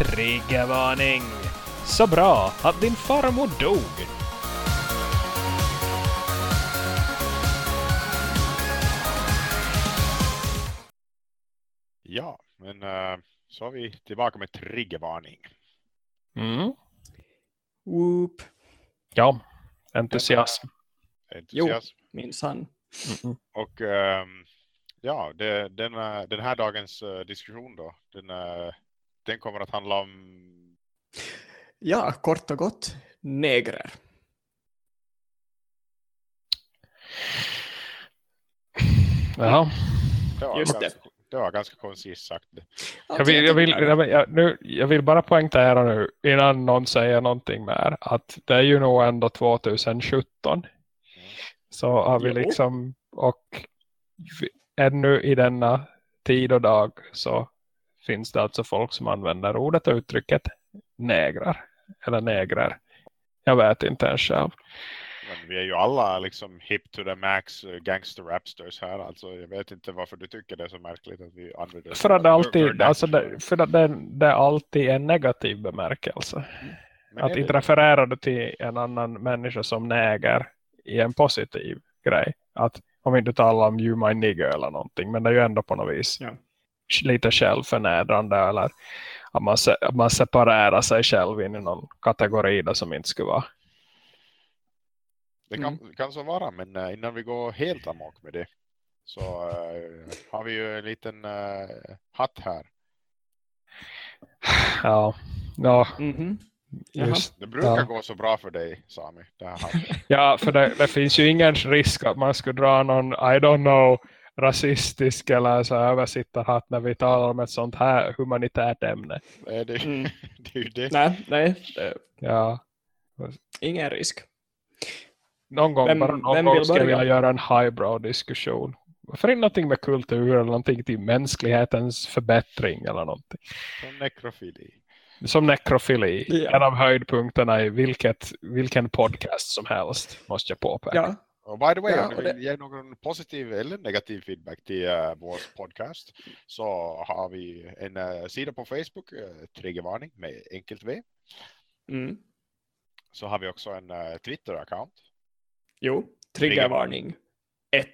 Triggervarning! Så bra att din farmor dog. Ja, men uh, så är vi tillbaka med triggervarning. Mm. Whoop. Ja, entusiasm. Entusiasm. Minsann. Mm -mm. Och um, ja, det, den, den här dagens uh, diskussion då, den, uh, den kommer att handla om... Ja, kort och gott, negrer. Ja. Det var, Just ganska, det. det var ganska koncist sagt. Jag vill, jag, vill, jag, nu, jag vill bara poängtera nu innan någon säger någonting mer att det är ju nog ändå 2017 mm. så har vi liksom och ännu i denna tid och dag så finns det alltså folk som använder ordet och uttrycket negrar eller negrar. Jag vet inte ens själv. Men vi är ju alla liksom hip to the max gangster rapsters här. Alltså jag vet inte varför du tycker det är så märkligt att vi använder För att det alltid, alltså det, för att det, det är alltid en negativ bemärkelse. Men att inte referera det till en annan människa som näger i en positiv grej. Att om vi inte talar om you my nigger eller någonting. Men det är ju ändå på något vis ja. Lite självförnedrande eller att man, se, att man separerar sig själv in i någon kategori där som inte skulle vara. Det kan, mm. kan så vara, men uh, innan vi går helt amok med det så uh, har vi ju en liten uh, hatt här. Ja, ja. Mm -hmm. Just, det brukar ja. gå så bra för dig, Sami. Det här ja, för det, det, finns ju ingen risk att man skulle dra någon, I don't know, rasistisk eller så översittarhatt när vi talar om ett sånt här humanitärt ämne. Nej, det, mm. det är ju det. Nej, nej. Det... Ja. Ingen risk. Någon gång, vem, bara någon gång ska vi göra en highbrow diskussion. Varför är det någonting med kultur eller någonting till mänsklighetens förbättring eller någonting? Som nekrofili. Som nekrofili. Ja. En av höjdpunkterna i vilket, vilken podcast som helst, måste jag påpeka. Ja. Och by the way, ja, om ni vill ge någon positiv eller negativ feedback till uh, vår podcast så har vi en uh, sida på Facebook, uh, Triggervarning med enkelt V. Mm. Så har vi också en uh, Twitter-account. Jo, triggervarning 1.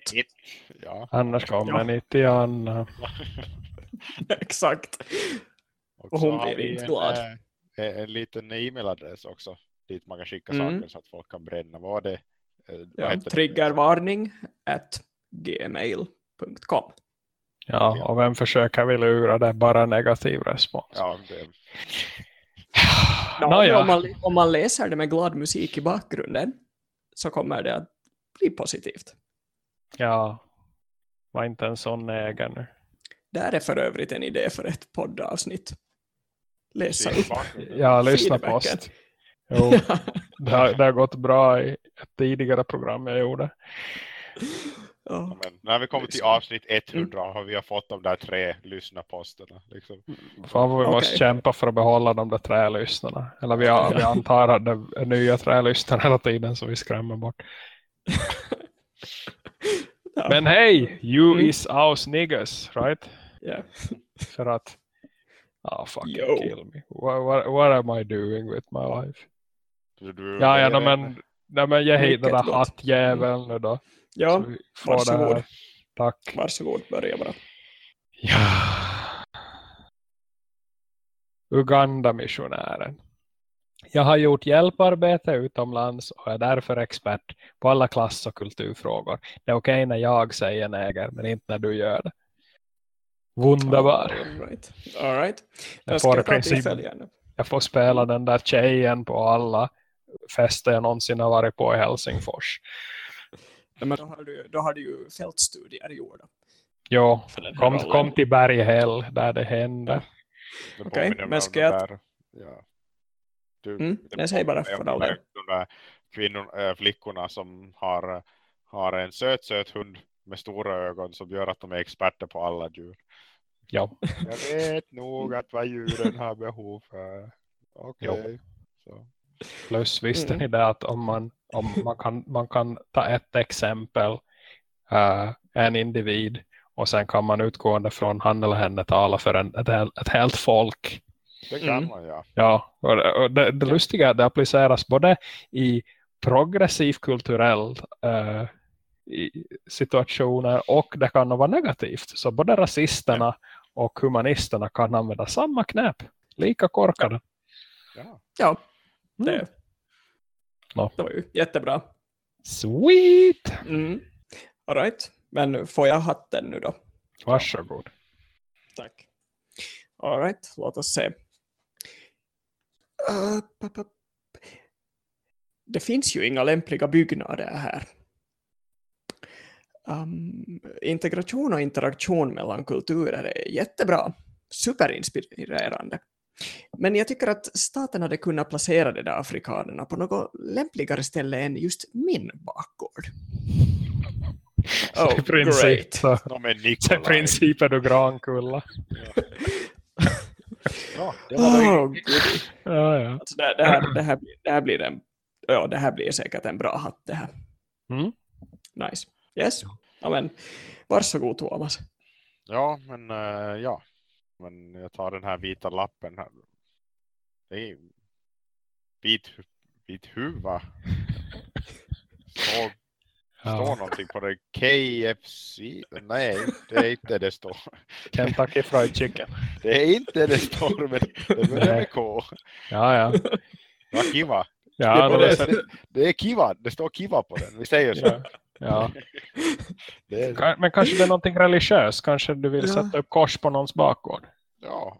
Ja. Annars kommer ni till Anna. Exakt. Och, och hon blir inte glad. En, en, en liten e-mailadress också. Dit man kan skicka Mm. saker så att folk kan bränna. Vad det? Eh, Ja, triggervarning at gmail.com. Ja, och vem försöker vi lura det? är Bara negativ respons. Ja, det, Ja, Nåja. om, man, om man läser det med glad musik i bakgrunden så kommer det att bli positivt. Ja, var inte en sån ägare nu. Det här är för övrigt en idé för ett poddavsnitt. Läsa upp. Ja, lyssna Feedbacken. post. Det har, det har gått bra i ett tidigare program jag gjorde. ja. Men när vi kommer till avsnitt 100 har vi har fått de där tre lyssnarposterna. Liksom. Fan vad vi Okej. måste kämpa för att behålla de där trälyssnarna. Eller vi, har, vi antar att det är nya trälyssnare hela tiden så vi skrämmer bort. Ja. Men hej, you Mm. is our niggas, right? Ja. För att, ah fucking Yo. kill me. What, what, what am I doing with my life? Du, du, Ja, ja, jag men, nej, men ge hit den hattjäveln nu då. ja, varsågod. Tack. Varsågod, börja bara. Ja. Uganda-missionären. Jag har gjort hjälparbete utomlands och är därför expert på alla klass- och kulturfrågor. Det är okej när jag säger neger, men inte när du gör det. Wunderbar. All right. All right. Jag Jag får princip-. Jag får spela den där tjejen på alla fester jag någonsin har varit på i Helsingfors. Men då har du, då har du ju fältstudier gjorda. Jo, kom, kom till Berghäll där det hände. Okej, påminner men ska de jag- där- ja. Du, Mm, det nej, säg bara för all de del. där- De där kvinnor, äh, flickorna som har, har en söt, söt hund med stora ögon som gör att de är experter på alla djur. Ja, Jag vet nog att vad djuren har behov för. Okej. Så. Plus visste Mm. ni det att om man, om man, kan, man kan ta ett exempel, eh, en individ och sen kan man utgående från han eller henne tala för en, ett, ett helt folk. Det kan mm. man, ja. Ja, och det, det lustiga är att det appliceras både i progressiv kulturell uh, situationer och det kan vara negativt. Så både rasisterna ja. och humanisterna kan använda samma knäpp. Lika korkade. Ja, ja det, mm. no. det var ju jättebra. Sweet! Mm. All right. Men får jag hatten nu då? Varsågod. Tack. All right, låt oss se. Uh, det finns ju inga lämpliga byggnader här. Um, integration och interaktion mellan kulturer är jättebra, superinspirerande. Men jag tycker att staten hade kunnat placera de där afrikanerna på något lämpligare ställe än just min bakgård. Oh, princip, så, I princip är du Grankulla. ja, det var oh, ja, ja. Alltså det, det, här, det, här, det, här blir en, ja, det här blir säkert en bra hatt det här. Mm. Nice. Yes. Ja, men, varsågod Thomas. Ja, men uh, ja. Men jag tar den här vita lappen här. Det är vit, vit huva. Står ja. någonting på det. KFC? Nej, det är inte det står. Kentucky Fried Chicken. Det är inte det står, men det börjar med K. Ja, ja. Ja, Kiva. Ja, det, det, det, är Kiva. Det står Kiva på den. Vi säger så. Ja. Ja. är... Men kanske det är någonting religiöst. Kanske du vill ja. sätta upp kors på någons bakgård. Ja,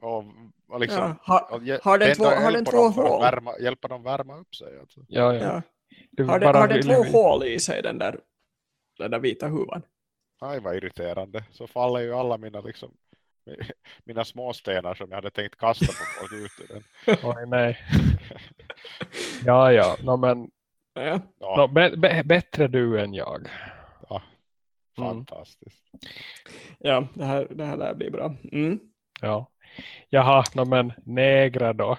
och, liksom... Ja. Har, har den två, har den två hål? Värma, hjälpa dem värma upp sig. Alltså. Ja, ja. ja. Har, den, har den två vi... hål i sig, den där, den där vita huvan? Aj, vad irriterande. Så faller ju alla mina liksom mina småstenar som jag hade tänkt kasta på folk ut ur den. Oj, nej. Ja, ja. No, men Ja. No, bättre du än jag. Ja, fantastiskt. Mm. Ja, det här, det här lär bli bra. Mm. Ja. Jaha, no, men negra då.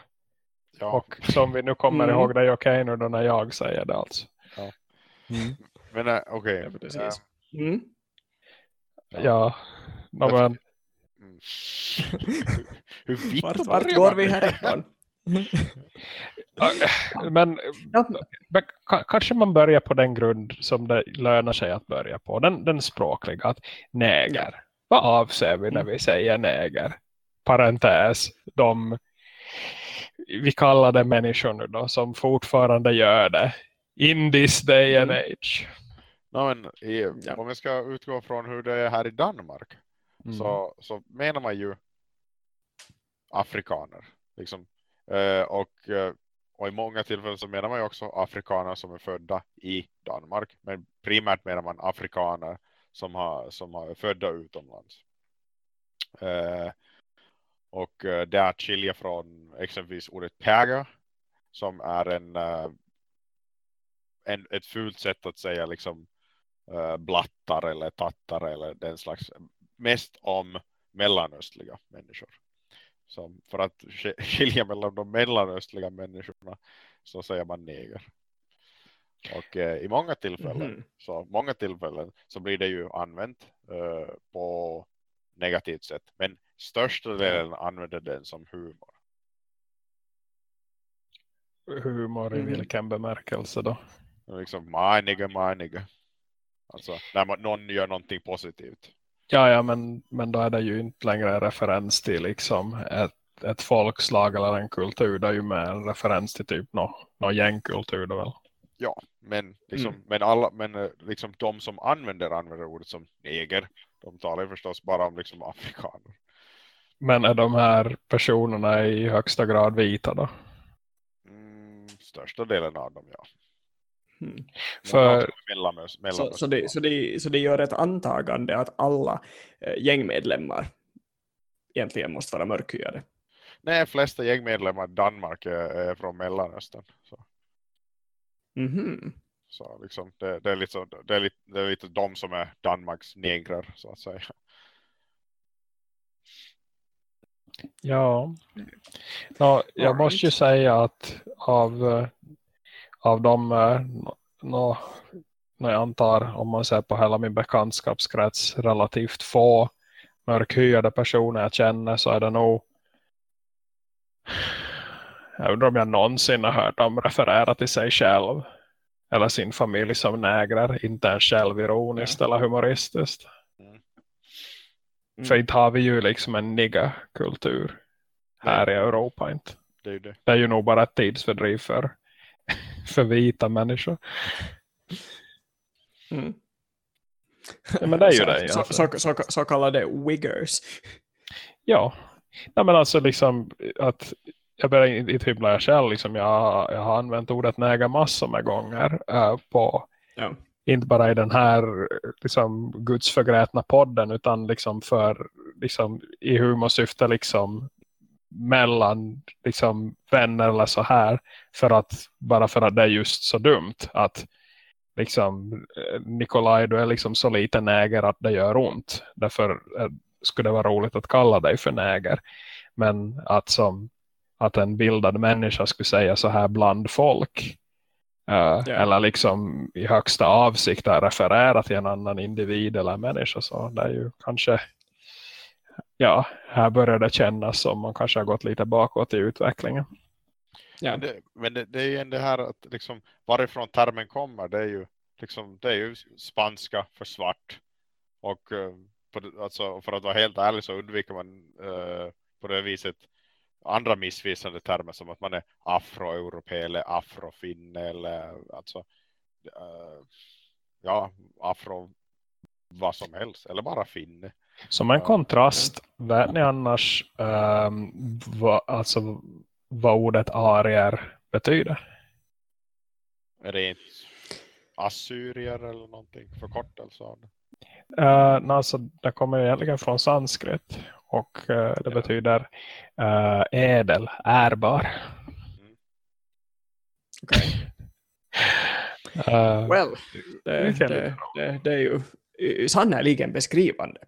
Ja. Och som vi nu kommer mm. ihåg, det är okej nu då när jag säger det alltså. Ja. Mm. Men äh, okej. Okay. Ja, mm. ja. No, men... Mm. Hur vitt vart, vart går vi härifrån? Men kanske man börjar på den grund som det lönar sig att börja på. Den, den språkliga, att neger. Vad avser vi när vi säger neger? Parentes, de vi kallar det människor nu då som fortfarande gör det in this day and mm. age. No, men i, ja. Om vi ska utgå från hur det är här i Danmark mm. så, så menar man ju afrikaner. Liksom Eh, och, eh, och i många tillfällen så menar man ju också afrikaner som är födda i Danmark. Men primärt menar man afrikaner som har, som har födda utomlands. Eh, och eh, det är att skilja från exempelvis ordet päger som är en, en, ett fult sätt att säga liksom blattar eller tattar eller den slags mest om mellanöstliga människor. Så för att skilja mellan de mellanöstliga människorna så säger man neger. Och eh, i många tillfällen, mm. så många tillfällen så blir det ju använt eh, på negativt sätt. Men största delen använder den som humor. Humor i mm. vilken bemärkelse då? Liksom my nigga, my nigga. Alltså när man, någon gör någonting positivt. Ja, ja men, men då är det ju inte längre en referens till liksom ett, ett folkslag eller en kultur. Det är ju mer en referens till typ någon no gängkultur då väl. Ja, men, liksom, mm. men, alla, men eh, liksom de som använder använder ordet som neger. De talar ju förstås bara om liksom afrikaner. Men är de här personerna i högsta grad vita då? Mm, största delen av dem, ja. Mm. För, så, så, det, så, det, så det gör ett antagande att alla eh, gängmedlemmar egentligen måste vara mörkhyade. Nej, flesta gängmedlemmar i Danmark är, är från Mellanöstern. Så. Mm -hmm. Så liksom, det, det, är lite så, det, är lite, det är lite de som är Danmarks negrar så att säga. Ja, ja jag måste ju säga att av eh, av dem eh, no, no, jag antar om man ser på hela min bekantskapskrets relativt få mörkhyade personer jag känner så är det nog Jag undrar om jag någonsin har hört dem referera till sig själv. Eller sin familj som nägrar. Inte ens självironiskt eller humoristiskt. Mm. För inte har vi ju liksom en nigga-kultur här i Europa inte. Det är. Det är ju nog bara ett tidsfördriv för, för vita människor. Mm. Ja, men det är ju så, det, Så, alltså. så, så, så kallade wiggers. Ja, Nej, men alltså liksom att jag börjar inte hymla jag själv. Liksom jag, jag har använt ordet näga massor med gånger eh, på Ja. inte bara i den här liksom, gudsförgrätna podden utan liksom för liksom, i humorsyfte liksom mellan liksom, vänner eller så här för att bara för att det är just så dumt att liksom eh, Nikolaj du är liksom så liten näger att det gör ont därför eh, skulle det vara roligt att kalla dig för näger men att som att en bildad människa skulle säga så här bland folk Uh, Ja. Eller liksom i högsta avsikt att referera till en annan individ eller människa. Så det är ju kanske, ja, här börjar det kännas som man kanske har gått lite bakåt i utvecklingen. Ja. Men, det, men det, det är ju det här att liksom, varifrån termen kommer, det är ju liksom, det är ju spanska för svart. Och eh, alltså, för att vara helt ärlig så undviker man eh, på det viset andra missvisande termer som att man är afroeuropé eller afrofinne eller alltså eh, ja, afro vad som helst eller bara finne. Som en Ja. kontrast, vet ni annars um, vad, alltså, vad ordet arier betyder? Rent assyrier eller någonting förkortelse av det. Uh, nej, alltså, det kommer egentligen från sanskrit och eh, det betyder eh, ädel, ärbar. Okej. Eh, Well, det, Det det, det, det är ju eh, sannerligen beskrivande,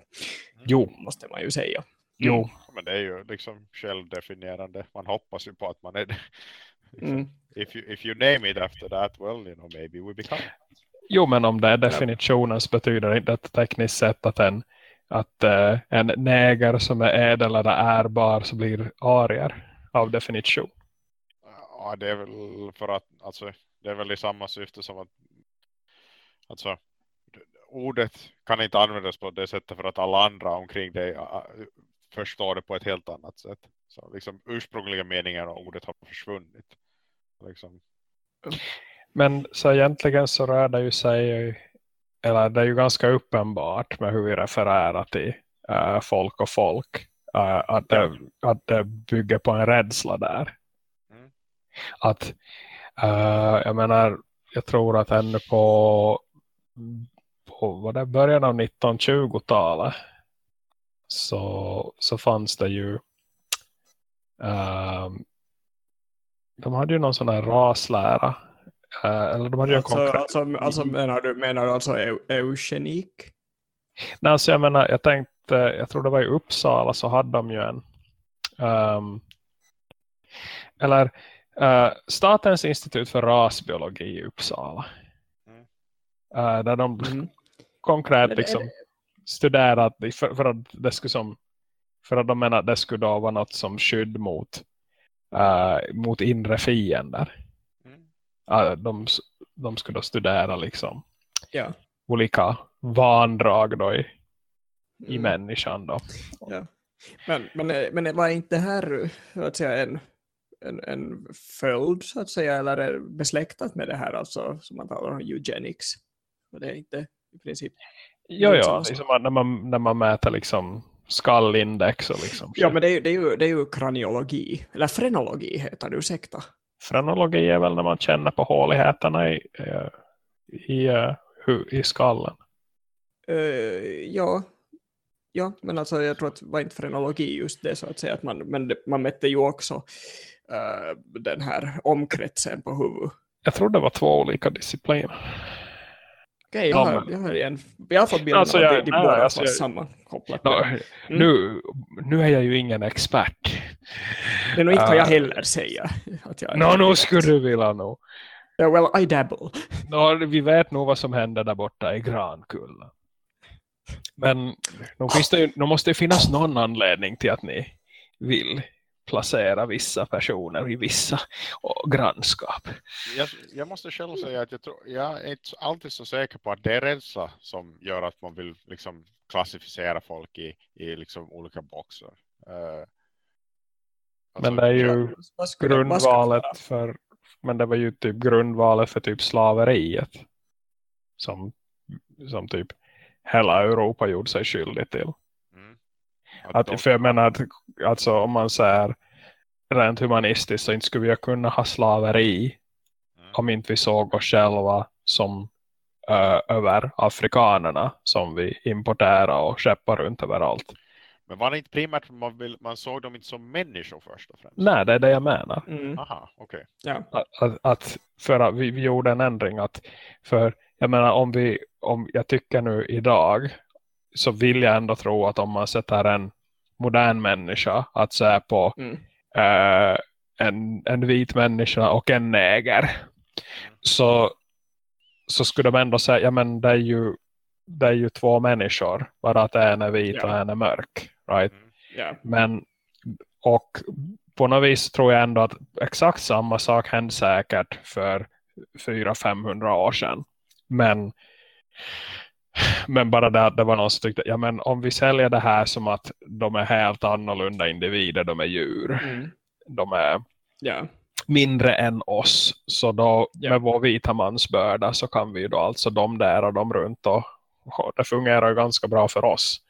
jo, måste man ju säga. jo. Men det är ju liksom självdefinierande. Man hoppas ju på att man är det. Mm. If you, if you name it after that, well, you know, maybe we become. Jo, men om det är definitionen så betyder inte det tekniskt sett att en, att, eh, en näger som är ädel eller ärbar så blir arier av definition. Ja, det är väl för att, alltså, det är väl i samma syfte som att, alltså, ordet kan inte användas på det sättet för att alla andra omkring dig äh, förstår det på ett helt annat sätt. Så liksom ursprungliga meningen av ordet har försvunnit. Liksom. Men så egentligen så rör det ju sig, eller det är ju ganska uppenbart med hur vi refererar till eh, folk och folk. eh, att, det, att det bygger på en rädsla där. Mm. Att, eh, jag menar, jag tror att ännu på, på vad det, början av 1920-talet så, så fanns det ju ehm, de hade ju någon sån här raslära eh, eller de hade ju en Alltså, konkret alltså, alltså menar du, menar du alltså eu, eugenik? Nej, alltså jag menar, jag tänkte, jag tror det var i Uppsala så hade de ju en ehm, eller eh, Statens institut för rasbiologi i Uppsala. Mm. Eh, där de Mm. Konkret liksom det- studerat för, för att det skulle som för att de menar att det skulle då vara något som skydd mot eh, mot inre fiender. Mm. Eh, de, de skulle då studera liksom Ja. olika vandrag då i, i Mm. människan då. Ja. Men, men, men var inte det här att säga, en, en, en följd så att säga, eller besläktat med det här alltså, som man talar om eugenics? Och det är inte i princip... Ja, sak. liksom att när, man, när man mäter liksom skallindex och liksom Ja, men det är, ju- det, är ju, det är ju kraniologi, eller frenologi heter det, ursäkta. frenologi är väl när man känner på håligheterna i, eh, i, eh, hu- i skallen. Eh, ja. ja, men alltså jag tror att det var inte frenologi just det så att säga, att man, men man mätte ju också eh, den här omkretsen på huvudet. Jag tror det var två olika discipliner. Okej, jag, Ja, har, men- jag, har en, jag har fått bilden Alltså, av att jag- de, de nej, båda alltså, var jag- sammankopplat. Nå, med- nu, nu är jag ju ingen expert. Men nog inte kan jag äh, heller säga att jag Nå, nu skulle du vilja nog. Ja, well, I dabble. Nå, vi vet nog vad som händer där borta i Grankulla. Men nu, finns det ju, nu måste det finnas någon anledning till att ni vill placera vissa personer i vissa grannskap. Jag, jag, måste själv säga att jag, tror, jag är inte alltid så säker på att det är rädsla som gör att man vill liksom klassificera folk i, i liksom olika boxar. Uh, alltså, men det är ju grundvalet för men det var ju typ grundvalet för typ slaveriet som, som typ hela Europa gjorde sig skyldig till. Att, att för jag menar att alltså, om man säger rent humanistiskt så inte skulle vi kunna ha slaveri mm. om inte vi såg oss själva som ö, över afrikanerna som vi importerar och skeppar runt överallt. Men var det inte primärt man, vill, man såg dem inte som människor först och främst? Nej, det är det jag menar. Mm. Aha, okay. ja. att, att, att, för att vi, vi gjorde en ändring att för jag menar om vi om jag tycker nu idag så vill jag ändå tro att om man sätter en modern människa att se på mm. uh, en, en vit människa och en neger så, så skulle de ändå säga ja men det är ju, det är ju två människor bara att en är vit yeah. och en är mörk right? Yeah. men och på något vis tror jag ändå att exakt samma sak hände säkert för 400-500 år sedan men men bara det att det var någon som tyckte, ja men om vi säljer det här som att de är helt annorlunda individer, de är djur. Mm. De är yeah. mindre än oss. Så då yeah. med vår vita mansbörda så kan vi då alltså de där och de runt och, och det fungerar ganska bra för oss.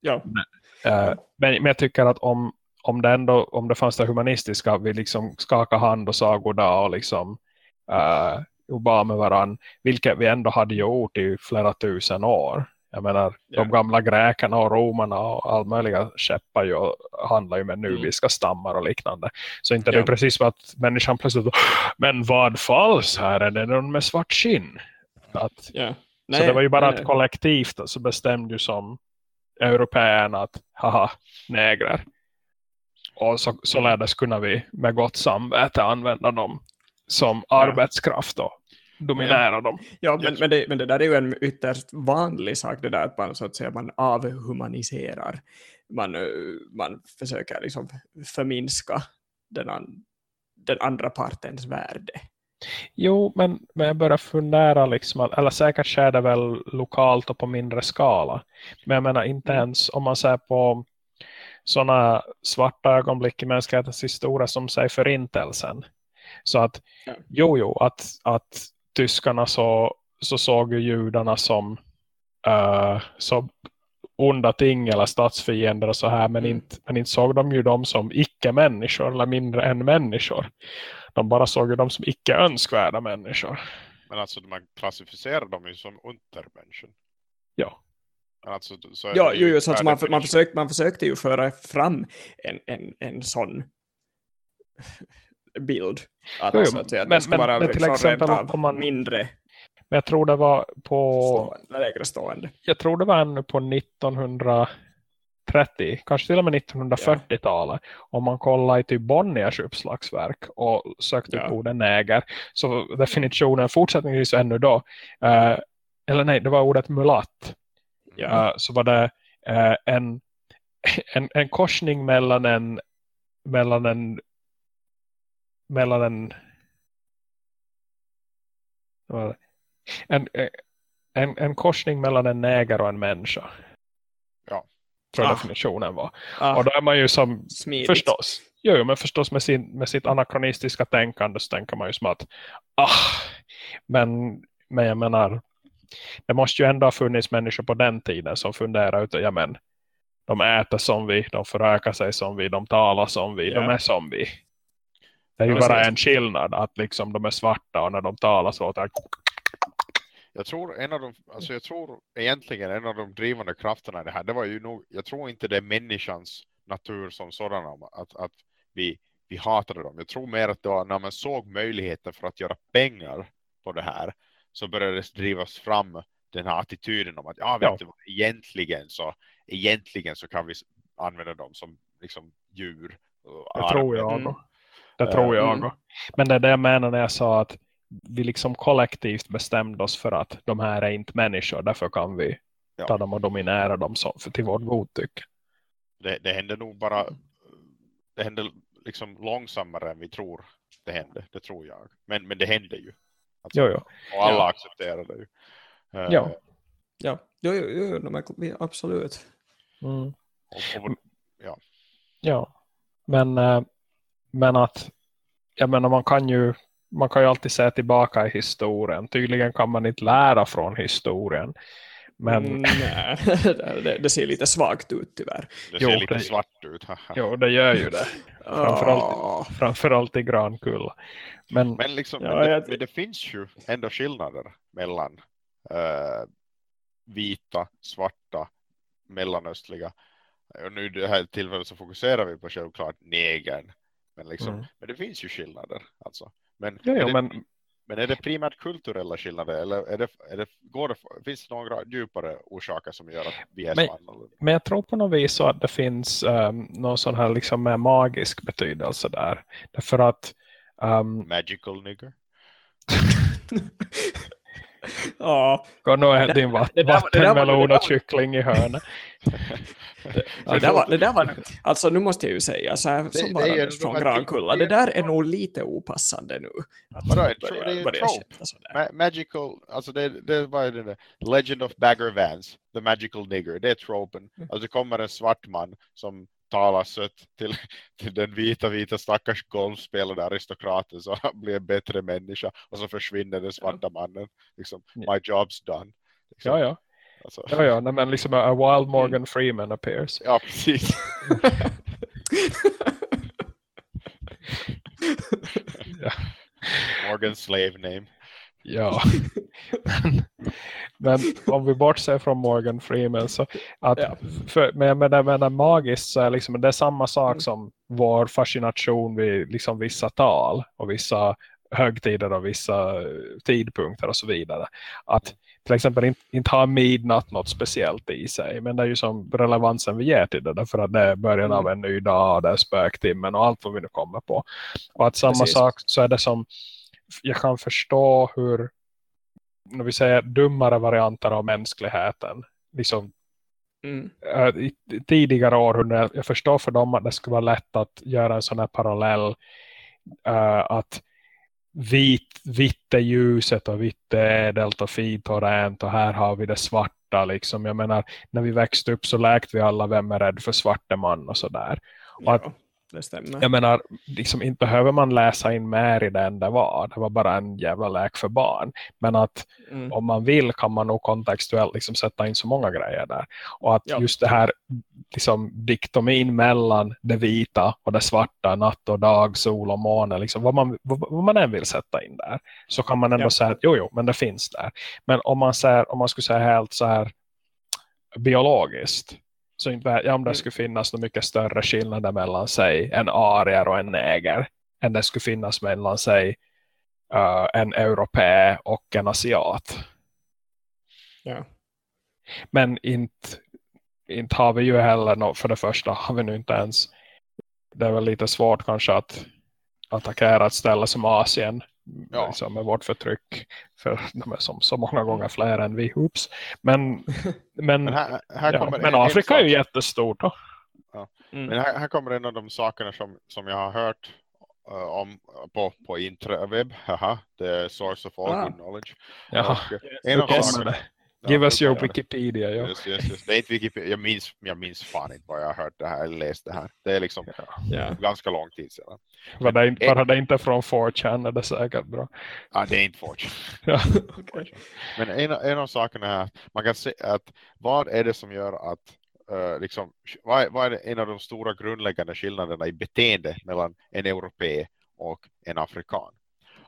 Ja. Men, äh, men, men jag tycker att om, om det ändå om det fanns det humanistiska vi liksom skaka hand och sa goddag och liksom äh, jobba med varandra, vilket vi ändå hade gjort i flera tusen år. Jag menar, yeah. de gamla gräkarna och romarna och all möjliga skeppar ju handlar ju med mm. nubiska mm. stammar och liknande. Så inte yeah. det är precis som att människan plötsligt men vad falls här är det någon med svart skinn? Att, yeah. Nej, så det var ju bara nej, ett kollektivt så bestämde ju som européerna att haha, negrer. Och så, således kunde vi med gott samvete använda dem som arbetskraft och dominera ja. dem. Ja, men, men, det, men det där är ju en ytterst vanlig sak, det där att man, så att säga, man avhumaniserar. Man, man försöker liksom förminska den, an, den andra partens värde. Jo, men, men jag börjar fundera liksom, eller säkert sker det väl lokalt och på mindre skala. Men jag menar inte mm. ens om man ser på sådana svarta ögonblick i mänsklighetens historia som säger förintelsen. Så att, ja. jo, jo, att, att tyskarna så, så såg ju judarna som uh, så onda ting eller statsfiender och så här. Men, mm. inte, men inte såg de ju dem som icke-människor eller mindre än människor. De bara såg ju dem som icke-önskvärda människor. Men alltså man klassificerar dem ju som untermänniskor. Ja. Alltså, så ja, jo, jo, så alltså man, man, försökte, man försökte ju föra fram en, en, en sån bild. Att, jo, alltså, att, att men, men, vara men till liksom exempel om man mindre men jag tror det var på lägre stående. Jag tror det var ännu på 1930, kanske till och med 1940-talet. Ja. Om man kollar i typ Bonniers uppslagsverk och sökte ja. på ordet näger. Så definitionen fortsättningsvis ännu då. Uh, eller nej, det var ordet mulatt. Ja. Uh, så var det uh, en, en, en korsning mellan en mellan en mellan en en, en, en korsning mellan en näger och en människa. Ja. Tror ah. definitionen var. Ah. Och då är man ju som, Smidigt. förstås, jo, men förstås med, sin, med sitt anakronistiska tänkande så tänker man ju som att, ah, men, men jag menar, det måste ju ändå ha funnits människor på den tiden som funderar ut, ja men, de äter som vi, de förökar sig som vi, de talar som vi, yeah. de är som vi. Det är ju bara en skillnad att liksom de är svarta och när de talar så låter jag tror en av de, alltså jag tror egentligen en av de drivande krafterna i det här, det var ju nog, jag tror inte det är människans natur som sådan att, att vi, vi hatade dem. Jag tror mer att det var när man såg möjligheten för att göra pengar på det här så började det drivas fram den här attityden om att ja, vet ja. du, egentligen så egentligen så kan vi använda dem som liksom djur. Det tror jag. Mm. Det tror jag. Mm. Men det är det jag menar när jag sa att vi liksom kollektivt bestämde oss för att de här är inte människor. Därför kan vi ja. ta dem och dominera dem så, för till vårt godtycke. Det, det händer nog bara det händer liksom långsammare än vi tror det hände, det tror jag. Men, men det hände ju. Alltså, jo, jo. Och alla ja. accepterar det ju. Uh, ja. Ja, jo, jo, jo, jo absolut. Mm. Och, och, ja. ja, men, äh, men att jag menar man kan ju man kan ju alltid se tillbaka i historien. Tydligen kan man inte lära från historien. Men... Mm, nej, det, det, ser lite svagt ut tyvärr. Det ser jo, lite det, svart ut. jo, det gör ju det. Framförallt, framförallt i Grankulla. Men, men, liksom, ja, men, det, men, det, finns ju ändå skillnader mellan uh, vita, svarta, mellanöstliga. Och nu det här tillfället så fokuserar vi på självklart negern. Men, liksom, mm. men det finns ju skillnader. Alltså. Men, ja, ja, är det, men... men är det primärt kulturella skillnader eller är det, är det, går det, finns det några djupare orsaker som gör att vi är men, så annorlunda? Men jag tror på något vis så att det finns um, någon sån här liksom mer magisk betydelse där. Därför att um... Magical nigger? Ja. Gå nu är din vattenmelon och kyckling i hörnet. det, där var, det där var, alltså nu måste jag ju säga så här, som bara det från Grankulla, det där är nog lite opassande nu. Att Vadå, börja, det är börja trope. magical, alltså det, det var det Legend of Bagger Vance, the magical nigger, det är tropen. Alltså det kommer en svart man som talar sött till, till den vita, vita stackars golfspelande aristokraten så han blir en bättre människa och så försvinner den svarta mannen. Liksom, my job's done. Liksom. Ja, ja. Alltså. Ja, ja, men liksom a wild Morgan Freeman appears. Ja, precis. ja. Morgan slave name. Ja. men, om vi bortser från Morgan Freeman så att ja. för, men, men, men, men magiskt så är liksom, det är samma sak mm. som vår fascination vid liksom vissa tal och vissa högtider och vissa tidpunkter och så vidare. Att till exempel inte, inte har midnatt något speciellt i sig. Men det är ju som relevansen vi ger till det. Därför att det är början av mm. en ny dag. Det är spöktimmen och allt vad vi nu kommer på. Och att samma Precis. sak så är det som jag kan förstå hur när vi säger dummare varianter av mänskligheten liksom Mm. I tidigare århundraden, jag förstår för dem att det skulle vara lätt att göra en sån här parallell uh, att vit, vitt är ljuset och vitt är ädelt och fint och rent och här har vi det svarta liksom. Jag menar, när vi växte upp så läkte vi alla vem är rädd för svarte man och sådär. Och att det stämmer. Jag menar, liksom, inte behöver man läsa in mer i det än det var. Det var bara en jävla läk för barn. Men att mm. om man vill kan man nog kontextuellt liksom sätta in så många grejer där. Och att ja. just det här liksom, diktomin mellan det vita och det svarta, natt och dag, sol och måne, liksom, vad, man, vad, vad man än vill sätta in där. Så kan man ändå ja. säga att jo, jo, men det finns där. Men om man, säger, om man skulle säga helt så här biologiskt så inte vet jag om det mm. skulle finnas något mycket större skillnader mellan sig en arier och en neger. Än det skulle finnas mellan sig uh, en europé och en asiat. Ja. Men inte, inte har vi ju heller något, för det första har vi nu inte ens det är väl lite svårt kanske att attackera ett ställe som Asien ja. liksom, med vårt förtryck för de är som så många gånger fler än vi hoops. Men, men, men, här, här ja, men Afrika är ju jättestort då. Ja. Mm. Men här, här, kommer en av de sakerna som, som jag har hört uh, om på, på intraweb. Haha, the source of all ah. good knowledge. Jaha. Och, en av sakerna, Give us your Wikipedia. Ja. Yes, yes, yes. Det är inte Wikipedia. Jag, minns, jag minns fan inte vad jag har hört det här eller läst det här. Det är liksom ja. ganska lång tid sedan. Var det, inte, bara det inte från 4chan är det säkert bra. Ja, det är inte 4chan. ja, okay. Men en, en av sakerna är att man kan se att vad är det som gör att uh, liksom, vad, är, vad är en av de stora grundläggande skillnaderna i beteende mellan en europé och en afrikan?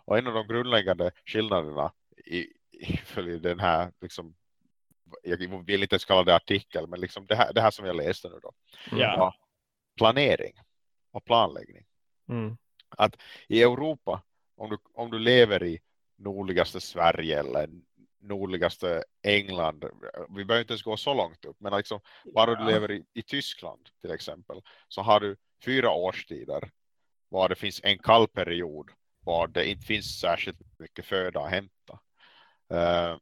Och en av de grundläggande skillnaderna i, i den här liksom, jag vill inte ens kalla det artikel, men liksom det, här, det här som jag läste nu då. Mm. Ja. Planering och planläggning. Mm. Att i Europa, om du, om du lever i nordligaste Sverige eller nordligaste England, vi behöver inte ens gå så långt upp, men liksom, bara ja. du lever i, i Tyskland till exempel, så har du fyra årstider var det finns en kall period var det inte finns särskilt mycket föda att hämta. Uh,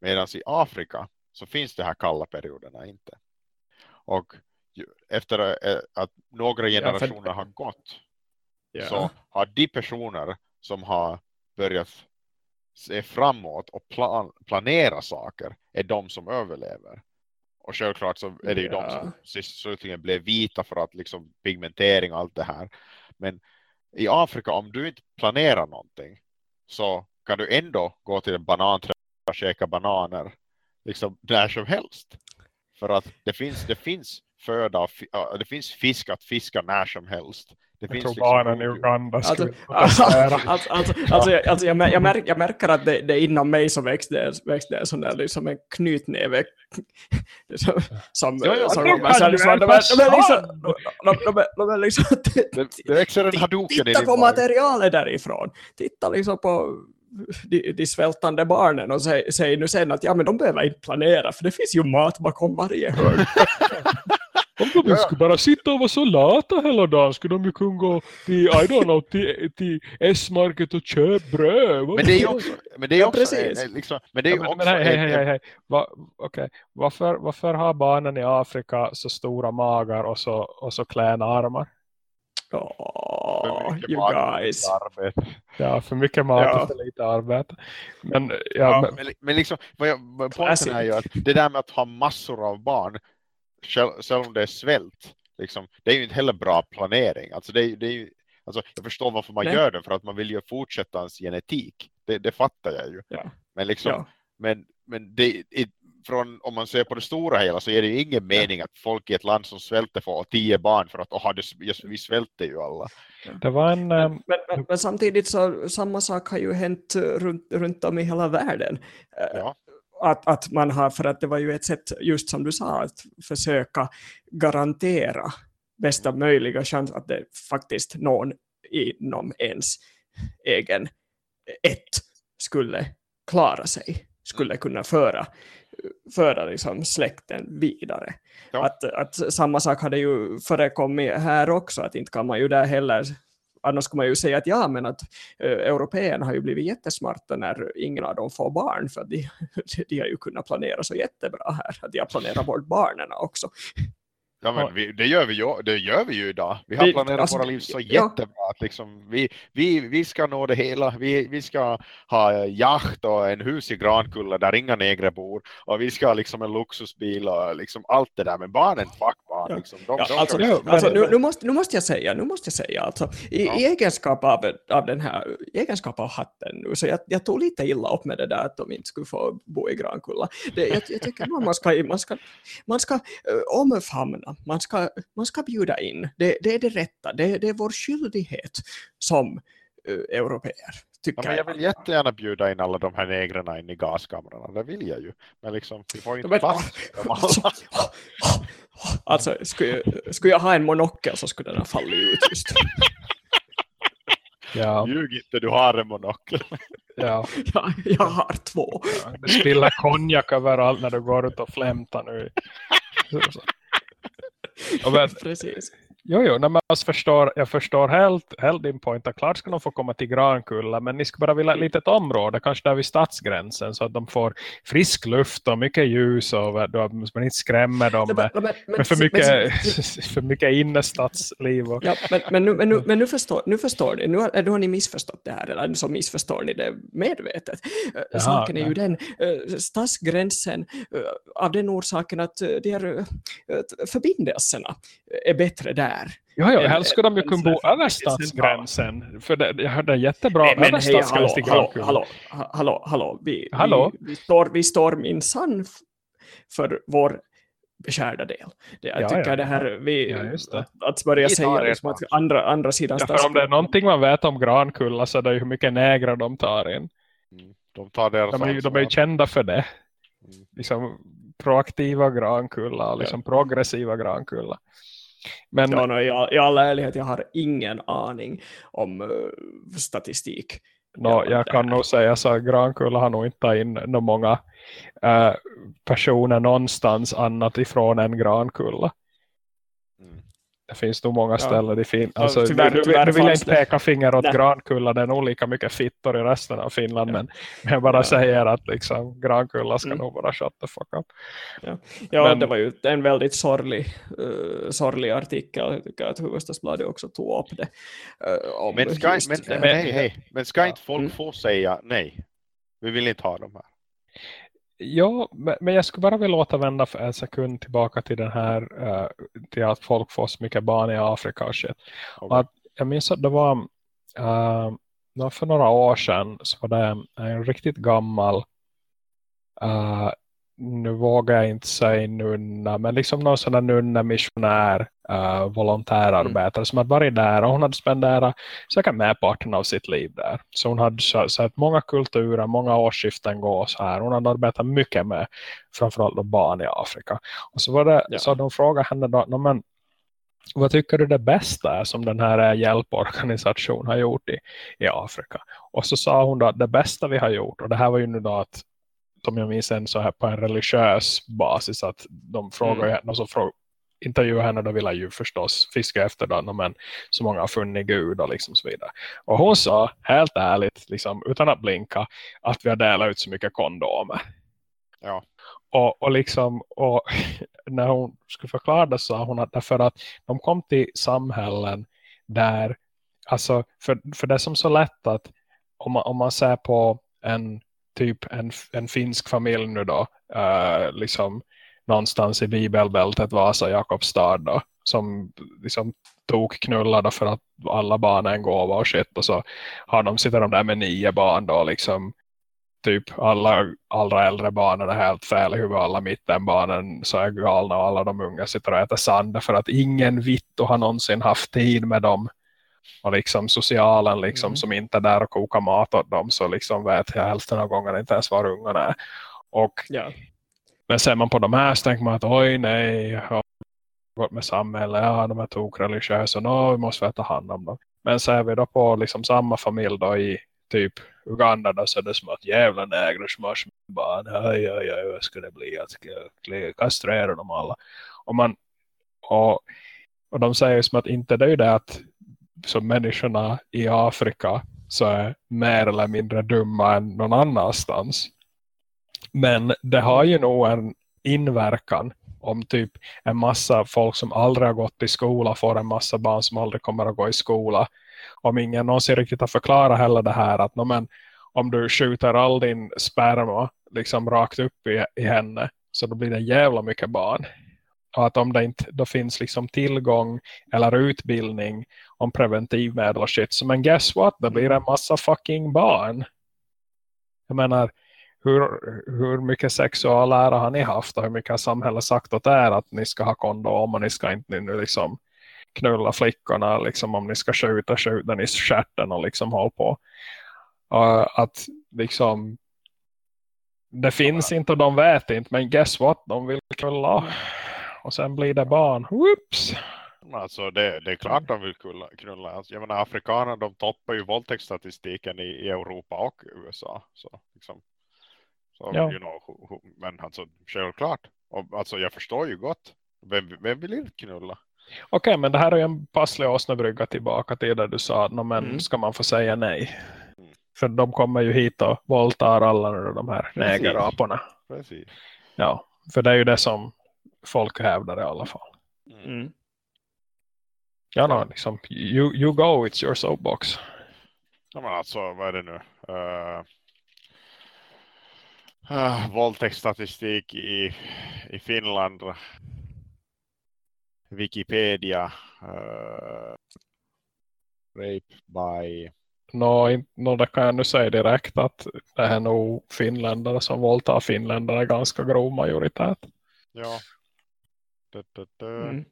Medan i Afrika så finns det här kalla perioderna inte. Och efter eh, att några generationer har gått Ja. så har de personer som har börjat se framåt och plan, planera saker är de som överlever. Och självklart så är det ju de Ja. som slutligen blev vita för att liksom pigmentering och allt det här. Men i Afrika om du inte planerar någonting så kan du ändå gå till en bananträd och käka bananer liksom när som helst. För att det finns, det finns föda, det finns fisk att fiska när som helst. Det Jag finns tror liksom barnen i. Uganda Alltså, alltså, alltså, alltså, alltså, jag, alltså jag, mär, jag, märker, jag märker att det, det inom mig så växte, växte en sån där liksom en knytnäve liksom, som, Ja, som de- liksom, de, de, liksom, de, de, de, de liksom Det, det växer en hadouken i titta på materialet därifrån. Titta liksom på de, de svältande barnen och säg, säg nu sen att ja, men de behöver inte planera för det finns ju mat bakom varje hörn. Om de Ja. skulle bara sitta och vara så lata hela dagen skulle de ju kunna gå till, I don't know, till, till S-market och köpa bröd. Men det är ju också, men det är Ja, också precis. eh, liksom, men det är Ja, men, också men hej, hej, hej, hej. Va, okej. varför, varför har barnen i Afrika så stora magar och så, och så kläna armar? Oh, mycket you guys. arbete. Ja, för mycket mat Ja. och för lite arbete. Men, ja, Ja. men, Men, liksom, vad jag, poängen är ju att det där med att ha massor av barn, själv, om det är svält, liksom, det är ju inte heller bra planering. Alltså det, är- det är ju, alltså jag förstår varför man Nej. gör det, för att man vill ju fortsätta ens genetik. Det, det fattar jag ju. Ja. Men liksom, Ja. men, men det, i, från, om man ser på det stora hela så är det ju ingen mening att folk i ett land som svälter får tio barn för att oh, det, just, vi svälter ju alla. det var en... Men, ehm, men, men, men samtidigt så samma sak har ju hänt eh, runt, runt om i hela världen. Eh, Ja. Att, att man har, för att det var ju ett sätt, just som du sa, att försöka garantera bästa möjliga chans att det faktiskt någon inom ens egen ett skulle klara sig, skulle kunna föra, föra liksom släkten vidare. Ja. Att, att samma sak hade ju förekommit här också, att inte kan man ju där heller Annars skulle man ju säga att ja, men att uh, européerna har ju blivit jättesmarta när ingen av dem får barn, för de, de har ju kunnat planera så jättebra här, att de har planerat bort barnen också. Ja, men Ja. vi, det, gör vi ju, det gör vi ju idag. Vi har planerat alltså, våra liv så ja. jättebra. Att liksom, vi, vi, vi ska nå det hela. Vi, vi ska ha jacht och en hus i Grankulla där inga negrer bor. Och vi ska ha liksom en luxusbil och liksom allt det där. Men barnen, fuck Liksom, de, Ja, de alltså, alltså, nu, nu, måste, nu måste jag säga, nu måste jag säga alltså, i, Ja. i egenskap av, av den här, i egenskap av hatten nu, så jag, jag tog lite illa upp med det där att de inte skulle få bo i Grankulla. Det, jag, jag tycker nog man ska, man ska, man ska uh, omfamna, man ska, man ska bjuda in, det, det är det rätta, det, det är vår skyldighet som uh, europeer. Ja, men jag vill jättegärna bjuda in alla de här negrarna in i gaskamrarna. Det vill jag ju. Men liksom, vi får inte Men- plats Alltså, skulle, jag, skulle jag ha en monokel så skulle den ha fallit ut just. ja, Ljug inte, du har en monokel. ja, Jag, jag har två. ja, det spiller konjak överallt när du går ut och flämtar nu. Och men, Precis. Jo, jo, nej, men jag förstår, jag förstår helt, helt din. Att klart ska de få komma till Grankulla, men ni ska bara vilja ett litet område, kanske där vid stadsgränsen, så att de får frisk luft och mycket ljus och då, man inte skrämmer dem med, Men- men- men- med för, men- mycket, för mycket innerstadsliv. Och, Ja, men, men, nu, men, nu, men nu, förstår, nu förstår ni, nu har, nu har ni missförstått det här, eller så missförstår ni det medvetet. Jaha, Saken är ja. ju den, eh, stadsgränsen, eh, av den orsaken att eh, de här, förbindelserna är bättre där. Jo, jo, en- helst ska de ju kunna bo här över stadsgränsen. För det, jag hörde jättebra Men, men över hej, hallå, hallå, hallå, ha- hallå, hallå, vi, Hallå? vi, vi står, vi står minsann för vår beskärda del. Det, jag Ja, tycker ja. det här, vi, Ja, det. att, att börja Vi säga liksom att andra, andra sidan Ja, för om det är någonting man vet om Grankulla så är det ju hur mycket nägrar de tar in. Mm, De tar deras De är, ju, de är ju kända för det. Mm. Liksom proaktiva Grankulla och liksom progressiva Grankulla. Men Ja, no, i, all, I all ärlighet, jag har ingen aning om uh, statistik. ja, jag kan nog säga så att Grankulla har nog inte tagit in nå många eh, personer någonstans annat ifrån än Grankulla. Det finns nog många ställen i Finland. Ja, Alltså, tyvärr- nu, tyvärr nu vill jag inte peka finger åt Nej. Grankulla. Det är nog lika mycket fittor i resten av Finland. Men men jag bara Ja. säger att liksom, Grankulla ska Mm. nog bara shut the fuck up. Ja, Men- det var ju en väldigt sorglig, uh, sorglig artikel. Jag tycker att Hufvudstadsbladet också tog upp det. uh, Men ska, just men, det. men, hej, hej. men ska Ja. inte folk Mm. få säga nej? Vi vill inte ha dem här. Ja, men- jag skulle bara vilja återvända för en sekund tillbaka till den här eh, till att folk får så mycket barn i Afrika och shit. Okej. Att, jag minns att det var nå- för några år sedan så var det en riktigt gammal eh, nu vågar jag inte säga nunna men liksom någon sån där nunna missionär uh, volontärarbetare som hade varit där och hon hade spenderat säkert merparten av sitt liv där. Så hon hade sett många kulturer, många årsskiften gå så här. Hon hade arbetat mycket med framförallt barn i Afrika. Och så var det Ja. så de frågade henne då, "Nå, men vad tycker du det bästa är som den här eh, hjälporganisationen har gjort i, i Afrika? Och så sa hon då att det bästa vi har gjort, och det här var ju nu då att som jag minns en så här på en religiös basis att de frågar Mm. henne så intervjuar henne då vill jag ju förstås fiska efter dem men så många har funnit Gud och liksom så vidare. Och hon sa helt ärligt liksom, utan att blinka att vi har delat ut så mycket kondomer. Ja. Och, och liksom och när hon skulle förklara det sa hon att därför att de kom till samhällen där alltså för, för det är som så lätt att om man, om man ser på en typ en, en finsk familj nu då uh, liksom någonstans i bibelbältet Vasa Jakobstad då som liksom tog knullade för att alla barn är en gåva och shit och så har de sitter de där med nio barn då liksom typ alla allra äldre barnen är helt fel i huvudet, alla mittenbarnen så är galna och alla de unga sitter och äter sand för att ingen vitt har någonsin haft tid med dem och liksom socialen liksom Mm. som inte är där och kokar mat åt dem så liksom vet jag hälften av gångerna inte ens var ungarna är. Och Ja. men ser man på de här så tänker man att oj nej, jag har gått med samhället, ja de är tokreligiösa, nå vi måste väl ta hand om dem. Men ser vi då på liksom samma familj då i typ Uganda då så är det som att jävla har små barn, oj oj oj vad ska det bli, kli- kastrera dem alla. Och man och, och de säger som att inte det är ju det att som människorna i Afrika så är mer eller mindre dumma än någon annanstans. Men det har ju nog en inverkan om typ en massa folk som aldrig har gått i skola får en massa barn som aldrig kommer att gå i skola. Om ingen någonsin riktigt har förklarat heller det här att no, men, om du skjuter all din sperma liksom rakt upp i, i henne så då blir det jävla mycket barn. Och att om det inte då finns liksom tillgång eller utbildning om preventivmedel och shit. Så men guess what? Det blir en massa fucking barn. Jag menar, hur, hur mycket sexuallära har ni haft och hur mycket har samhället sagt åt er att ni ska ha kondom och ni ska inte nu liksom knulla flickorna liksom om ni ska skjuta skjuta ni i stjärten och liksom håll på. Uh, att liksom det finns inte och de vet inte men guess what? De vill knulla och sen blir det barn. Whoops! Alltså det, det är klart de vill knulla. knulla. Jag menar afrikaner de toppar ju våldtäktsstatistiken i, i Europa och USA. Så, liksom, så Ja. you know, men alltså självklart. Och, alltså jag förstår ju gott. Vem, vem vill inte knulla? Okej, men det här är ju en passlig åsnebrygga tillbaka till det du sa. No, men Mm. ska man få säga nej? Mm. För de kommer ju hit och våldtar alla de här Precis. nägeraporna. Precis. Ja, för det är ju det som folk hävdar i alla fall. Mm. Ja, no, liksom, you, you go, it's your soapbox. Ja, men alltså vad är det nu? Uh, uh, våldtäktsstatistik i, i Finland. Wikipedia. Uh, rape by Nå, in- nå, det kan jag nu säga direkt att det är nog finländare som våldtar finländare ganska grov majoritet. Ja. Mm.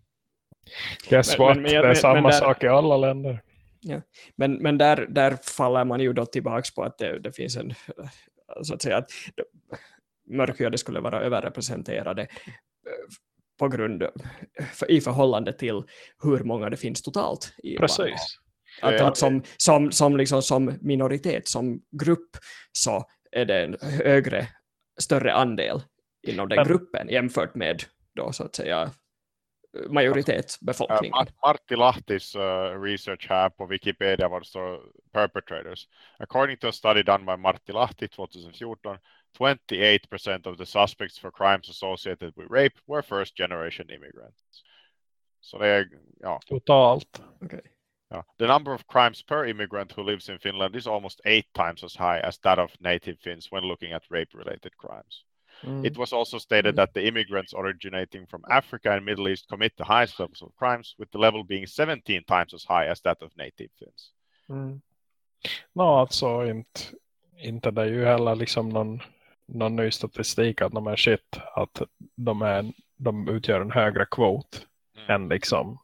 Guess Men- what? men- det är men- samma men där- sak i alla länder. Men, men där, där faller man ju då tillbaka på att det, det finns en, så att säga, att mörkhyade skulle vara överrepresenterade eh, på grund, för, i förhållande till hur många det finns totalt i. Precis. Att, Ja. att som, som, som, liksom, som minoritet, som grupp, så är det en högre, större andel inom den Men- gruppen jämfört med då så att säga majoritetsbefolkningen. Uh, Martti Lahtis uh, research här på Wikipedia var det står perpetrators. According to a study done by Martti Lahti 2014, 28% of the suspects for crimes associated with rape were first generation immigrants. Så det är, ja. Totalt. Okay. Yeah. The number of crimes per immigrant who lives in Finland is almost eight times as high as that of native Finns when looking at rape-related crimes. Mm. It was also stated mm. that the immigrants originating from Africa and Middle East commit the highest levels of crimes, with the level being 17 times as high as that of native Finns. Mm. No, alltså inte, inte det är ju heller liksom någon, någon ny statistik att de är shit, att de, är, de utgör en högre kvot mm. än liksom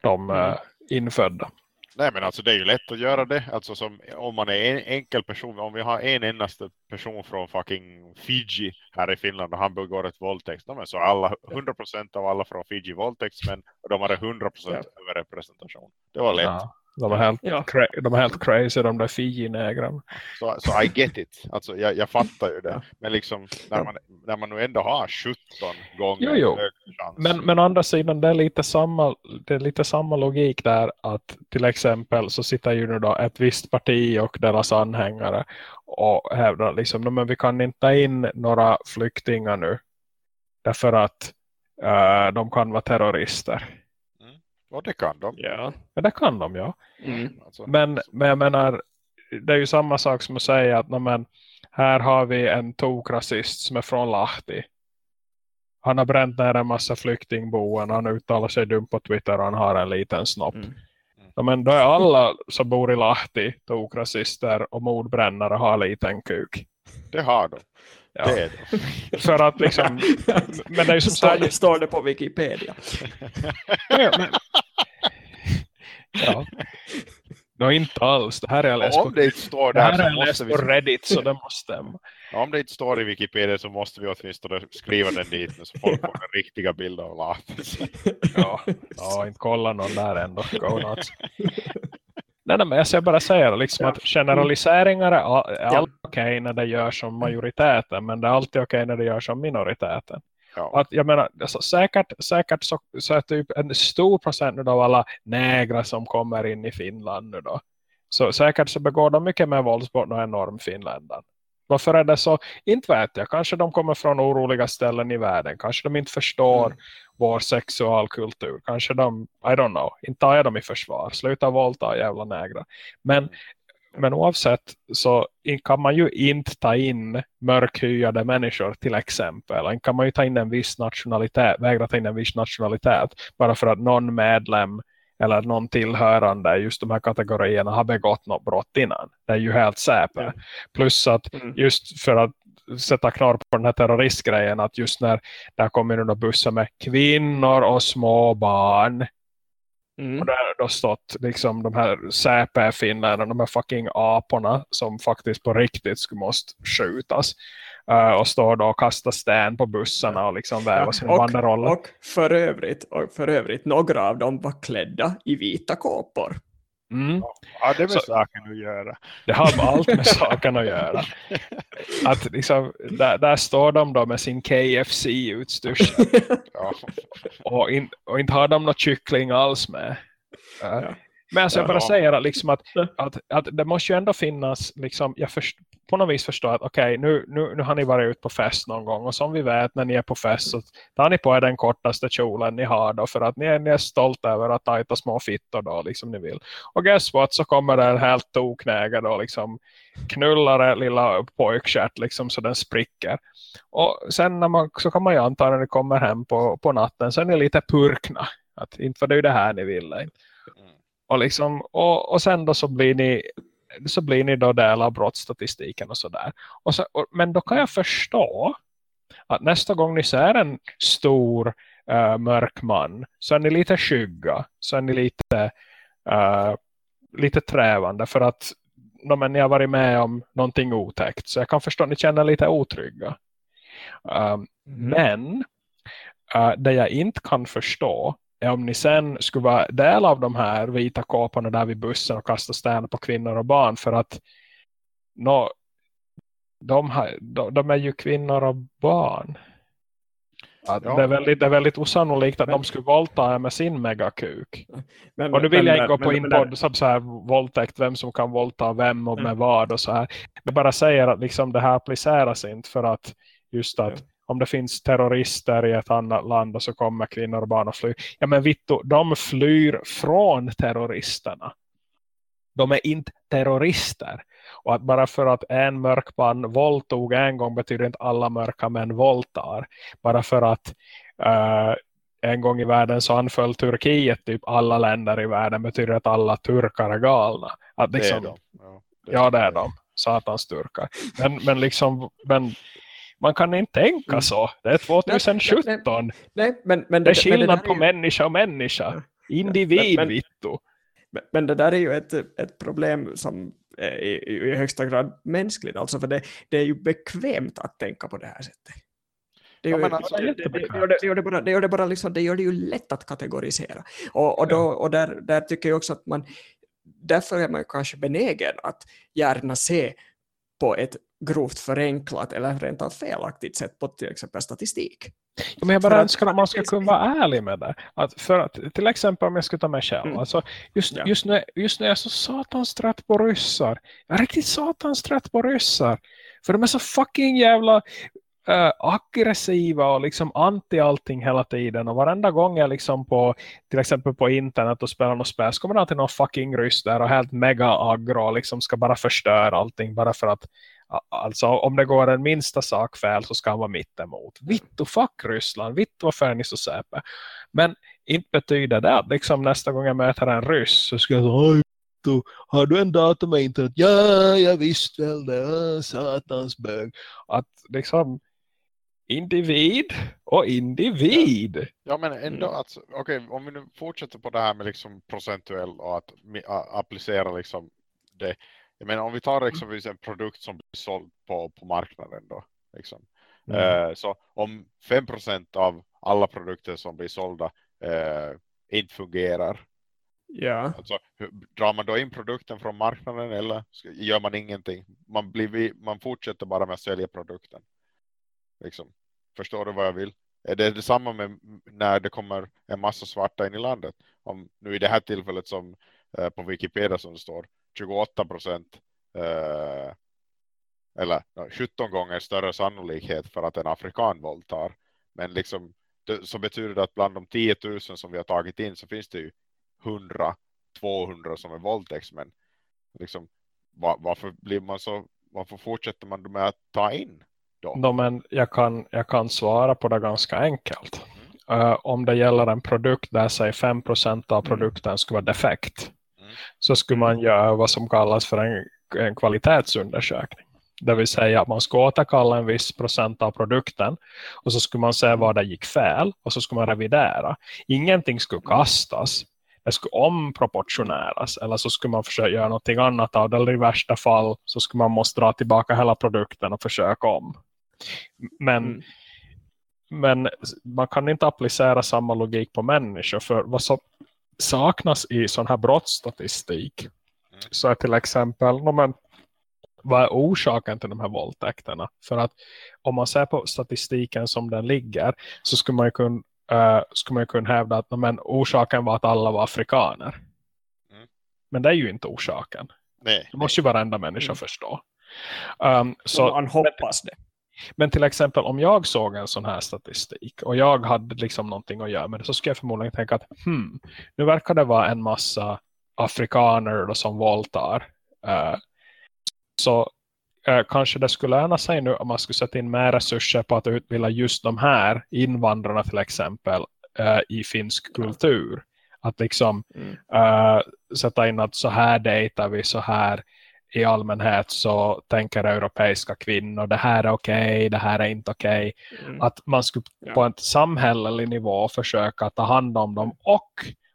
de mm. infödda. Nej men alltså det är ju lätt att göra det. Alltså som om man är en enkel person. Om vi har en endaste person från fucking Fiji här i Finland och han begår ett våldtäkt. Så alla, 100% av alla från Fiji våldtäktsmän och de hade 100% ja. överrepresentation. Det var lätt. Ja. De är helt, ja. de är helt crazy, de där Fiji-nägrarna. Så, så I get it. Alltså, jag, jag fattar ju det. Men liksom, när man, när man nu ändå har 17 gånger jo, jo. Men, men å andra sidan, det är, lite samma, det är lite samma logik där att till exempel så sitter ju nu då ett visst parti och deras anhängare och hävdar liksom, men vi kan inte ta in några flyktingar nu därför att uh, de kan vara terrorister. Och det kan de. Ja, men det kan de, ja. Mm. Alltså. Men, men jag menar, det är ju samma sak som att säga att men, här har vi en tokrasist som är från Lahti. Han har bränt ner en massa flyktingboen. Han uttalar sig dumt på Twitter och han har en liten snopp. Mm. Mm. Men då är alla som bor i Lahti tokrasister och mordbrännare har en liten kuk. Det har de. Ja. Det det. För att liksom... men det är som står, det, står det på Wikipedia. ja, men, ja. No, inte alls. Det här är jag läst på, det står där, det här är läst på Reddit så det måste stämma. Ja, om det inte står i Wikipedia så måste vi åtminstone skriva den dit så folk får en riktiga bilder av Latis. ja, ja, inte kolla någon där ändå. Go nuts. Nej, nej, men jag ska bara säga liksom att generaliseringar är, är ja. okej okay när det görs som majoriteten men det är alltid okej okay när det görs som minoriteten. Ja. Att, jag menar, alltså, säkert, säkert så, så är typ en stor procent av alla nägra som kommer in i Finland nu då. Så säkert så begår de mycket mer våldsbrott än normfinländaren. Varför är det så? Inte vet jag. Kanske de kommer från oroliga ställen i världen. Kanske de inte förstår mm. Vår sexualkultur. Kanske de, I don't know. Inte tar jag dem i försvar. Sluta våldta jävla nägra. Men, men oavsett så kan man ju inte ta in mörkhyade människor till exempel. En kan man ju ta in en viss nationalitet, vägra ta in en viss nationalitet. Bara för att någon medlem eller någon tillhörande just de här kategorierna har begått något brott innan. Det är ju helt säpe. Ja. Plus att mm. just för att sätta knorr på den här terroristgrejen att just när där kommer några bussar med kvinnor och små barn Mm. Och där har stått liksom de här säpe-finnarna, de här fucking aporna som faktiskt på riktigt skulle måste skjutas. Uh, och står då och kastar sten på bussarna och liksom väva ja, sina banderoller. Och för, övrigt, och för övrigt, några av dem var klädda i vita kåpor. Mm. Ja, det med så, saken att göra. Det har allt med saken att göra. Att liksom, där, där står de då med sin KFC-utstyrsel. ja. och, in, och inte har de något kyckling alls med. Ja. Men alltså jag bara säger liksom att, att, att det måste ju ändå finnas, liksom, jag först, på något vis förstår att okej, okay, nu, nu, nu har ni varit ute på fest någon gång och som vi vet när ni är på fest så tar ni på er den kortaste kjolen ni har då för att ni är, ni är stolta över att tajta små fittor då liksom ni vill. Och guess what så kommer det en helt toknäga då liksom knullare lilla pojkkärт liksom så den spricker. Och sen när man, så kan man ju anta när ni kommer hem på, på natten så är ni lite purkna. Att inte för det är ju det här ni vill. Inte. Och, liksom, och, och sen då så blir ni så blir ni då del av brottsstatistiken och sådär. Så, men då kan jag förstå att nästa gång ni ser en stor uh, mörk man så är ni lite skygga. Så är ni lite, uh, lite trävande för att no, men ni har varit med om någonting otäckt. Så jag kan förstå att ni känner lite otrygga. Uh, mm. Men uh, det jag inte kan förstå om ni sen skulle vara del av de här vita kåporna där vid bussen och kasta sten på kvinnor och barn för att no, de, har, de, de, är ju kvinnor och barn. Ja. det, är väldigt, det är väldigt osannolikt att men, de skulle våldta med sin megakuk. Men, och nu vill men, jag inte gå på in podd som så här våldtäkt, vem som kan våldta vem och med vad och så här. Jag bara säger att liksom det här appliceras inte för att just att. Om det finns terrorister i ett annat land och så kommer kvinnor och barn och flyr. Ja men Vittu, de flyr från terroristerna. De är inte terrorister. Och att bara för att en mörk man våldtog en gång betyder inte alla mörka män våldtar. Bara för att uh, en gång i världen så anföll Turkiet typ alla länder i världen betyder att alla turkar är galna. Att liksom, det är liksom- de. Ja, det, ja, det är de. Satans turkar. Men, men liksom, men man kan inte tänka mm. så. Det är 2017. Nej, nej, nej, men, men det, det är skillnad men det på ju... människa och människa. Individ, men, Vittu. Men, men det där är ju ett, ett problem som är i, i högsta grad mänskligt. Alltså för det, det är ju bekvämt att tänka på det här sättet. Det gör, det, bara, det gör det bara liksom, det gör det ju lätt att kategorisera. Och, och, då, och där, där tycker jag också att man, därför är man kanske benägen att gärna se på ett grovt förenklat eller rent av felaktigt sätt på till exempel statistik. Ja, men jag bara önskar att man ska kunna vara ärlig med det. Att för att, till exempel om jag ska ta mig själv. Mm. Alltså, just, ja. just, nu, just nu är jag så satans trött på ryssar. Jag är riktigt satans trött på ryssar. För de är så fucking jävla uh, aggressiva och liksom anti allting hela tiden. Och varenda gång jag liksom på till exempel på internet och spelar något spel så kommer det alltid någon fucking ryss där och helt mega aggro och liksom ska bara förstöra allting bara för att Alltså om det går en minsta sak fel så ska han vara mittemot. Vittu fuck Ryssland, vittu varför är ni så säpe? Men inte betyder det att liksom nästa gång jag möter en ryss så ska jag säga har du en dator med internet? Ja, jag visste väl det. Satans bög. Att liksom individ och individ. Ja, ja men ändå mm. att, okej, okay, om vi nu fortsätter på det här med liksom procentuell och att applicera liksom det jag menar om vi tar mm. exempelvis en produkt som blir såld på, på marknaden då. Liksom. Mm. Eh, så om 5% av alla produkter som blir sålda eh, inte fungerar. Ja. Alltså, drar man då in produkten från marknaden eller gör man ingenting? Man, blir, man fortsätter bara med att sälja produkten. Liksom. Förstår du vad jag vill? Är det detsamma med när det kommer en massa svarta in i landet? Om nu i det här tillfället som eh, på Wikipedia som det står 28 procent eh, eller 17 gånger större sannolikhet för att en afrikan våldtar. Men liksom, så betyder det att bland de 10 000 som vi har tagit in så finns det ju 100, 200 som är våldtäktsmän. Liksom, var, varför blir man så, varför fortsätter man med att ta in då? No, men jag kan, jag kan svara på det ganska enkelt. Mm. Uh, om det gäller en produkt där säg 5% av produkten skulle vara defekt så skulle man göra vad som kallas för en, en kvalitetsundersökning. Det vill säga att man ska återkalla en viss procent av produkten och så skulle man se vad det gick fel och så skulle man revidera. Ingenting skulle kastas. Det skulle omproportioneras eller så skulle man försöka göra någonting annat av det. Eller i värsta fall så skulle man måste dra tillbaka hela produkten och försöka om. Men, mm. men man kan inte applicera samma logik på människor för vad som saknas i sån här brottsstatistik mm. så är till exempel men, vad är orsaken till de här våldtäkterna? För att om man ser på statistiken som den ligger så skulle man ju kunna, uh, skulle man kunna hävda att men, orsaken var att alla var afrikaner. Mm. Men det är ju inte orsaken. Nej, det måste ju varenda människa mm. förstå. Um, så, man hoppas det. Men till exempel om jag såg en sån här statistik och jag hade liksom någonting att göra med det så skulle jag förmodligen tänka att hmm, nu verkar det vara en massa afrikaner då, som våldtar. Uh, så uh, kanske det skulle löna sig nu om man skulle sätta in mer resurser på att utbilda just de här invandrarna till exempel uh, i finsk kultur. Att liksom mm. sätta in att så här dejtar vi, så här i allmänhet så tänker europeiska kvinnor det här är okej, okay, det här är inte okej. Okay. Mm. Att man skulle ja. på en samhällelig nivå försöka ta hand om dem och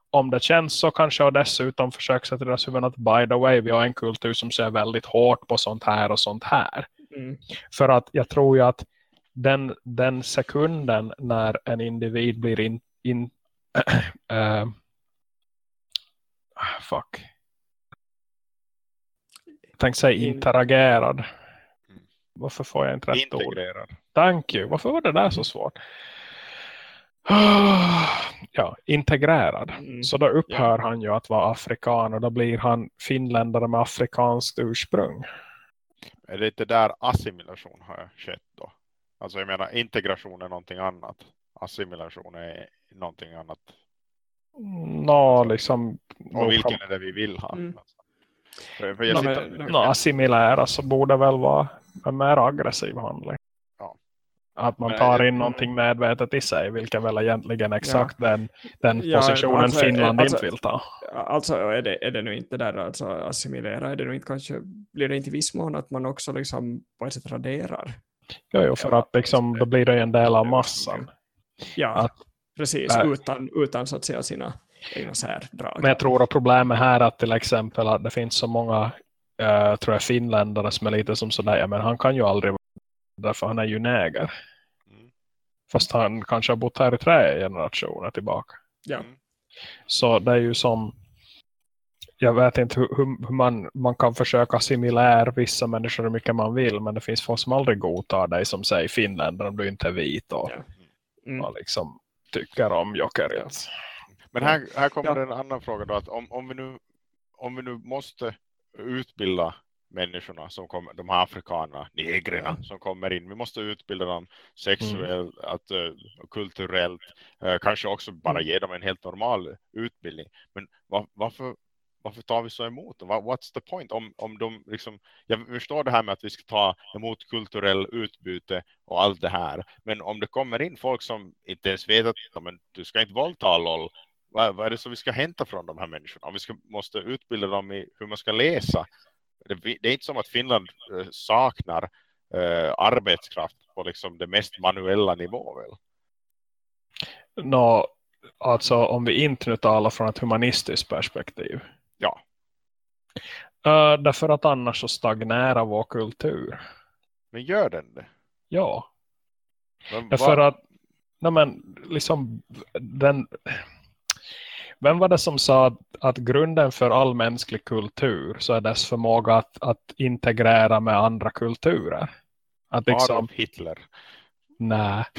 om det känns så kanske och dessutom försöka sätta deras huvuden att by the way, vi har en kultur som ser väldigt hårt på sånt här och sånt här. Mm. För att jag tror ju att den, den sekunden när en individ blir in, in äh, fuck tänkte säga interagerad. Varför får jag inte rätt Integrerad. ord? Thank you. Varför var det där så svårt? ja, integrerad. Mm. Så då upphör han ju att vara afrikan och då blir han finländare med afrikanskt ursprung. Är det inte där assimilation har skett då? Alltså jag menar integration är någonting annat. Assimilation är någonting annat. Nå, liksom... Och vilken är det vi vill ha? Mm. För, för jag Nå, sitter, men- Nå, assimilära så borde väl vara en mer aggressiv handling. Ja. Att man tar in någonting medvetet i sig, vilket väl egentligen exakt den, den Ja, positionen alltså, Finland alltså- inte vill ta. Alltså är det, är det nu inte där alltså assimilera, är det nu inte kanske, blir det inte i viss mån att man också liksom på ett sätt raderar? Jo, jo, för att liksom, då blir det ju en del av massan. Ja, Att- precis, Nej. utan, utan så att säga sina. Men jag tror att problemet här är att till exempel att det finns så många eh, tror jag finländare som är lite som sådär, ja, men han kan ju aldrig vara därför han är ju näger. Mm. Fast han kanske har bott här i tre generationer tillbaka. Ja. Mm. Så det är ju som jag vet inte hur, hur man, man kan försöka assimilera vissa människor hur mycket man vill men det finns folk som aldrig godtar dig som säger finländare om du inte är vit och, Ja. Mm. och liksom tycker om Jokerils. Men här, här kommer Ja. en annan fråga då. Att om, om, vi nu, om vi nu måste utbilda människorna som kommer, de här afrikanerna, negrerna som kommer in. Vi måste utbilda dem sexuellt, att, eh, kulturellt, eh, kanske också bara ge dem en helt normal utbildning. Men va- varför, varför tar vi så emot dem? What's the point? Om, om de liksom, jag förstår det här med att vi ska ta emot kulturell utbyte och allt det här. Men om det kommer in folk som inte ens vet att "Ja, men du ska inte våldta LOL. Vad, vad är det som vi ska hämta från de här människorna? Om vi ska, måste utbilda dem i hur man ska läsa. Det, det är inte som att Finland eh, saknar eh, arbetskraft på liksom det mest manuella nivå väl? Nå, alltså om vi inte nu talar från ett humanistiskt perspektiv. Ja. Uh, därför att annars så stagnerar vår kultur. Men gör den det? Ja. Men Därför vad- att nej men, liksom, den, vem var det som sa att, att grunden för all mänsklig kultur så är dess förmåga att, att integrera med andra kulturer? Att liksom, Adolf Hitler. nej.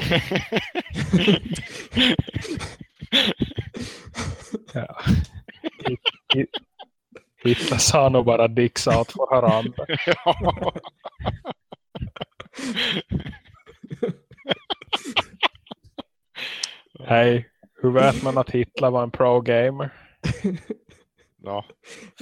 Ja. Hit- hit- Hitler sa nog bara dicks out för varandra. Hej, hur vet man att Hitler var en pro-gamer? Ja,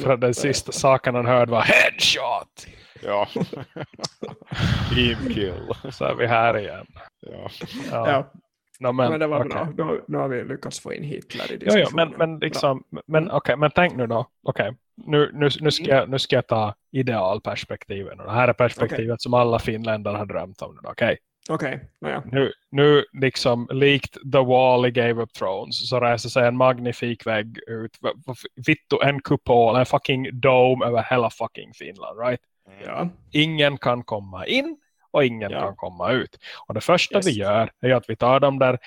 För att den sista saken han hörde var headshot. ja. Team kill. Så är vi här igen. Ja. Ja. Ja, No, men, men det var okej. bra. Nu har vi lyckats få in Hitler i Jo, diskussionen. jo, men, men, liksom, men, okej, men tänk nu då. Okej, nu, nu, nu, ska jag, nu ska jag ta idealperspektiven. Och det här är perspektivet som alla finländare har drömt om. nu då, Okej, Okej, nåja. nu, nu liksom likt The Wall i Game of Thrones så reser sig en magnifik vägg ut. Vittu en kupol, en fucking dome över hela fucking Finland, right? Ja, ingen kan komma in och ingen Ja. kan komma ut. Och det första Yes. vi gör är att vi tar de där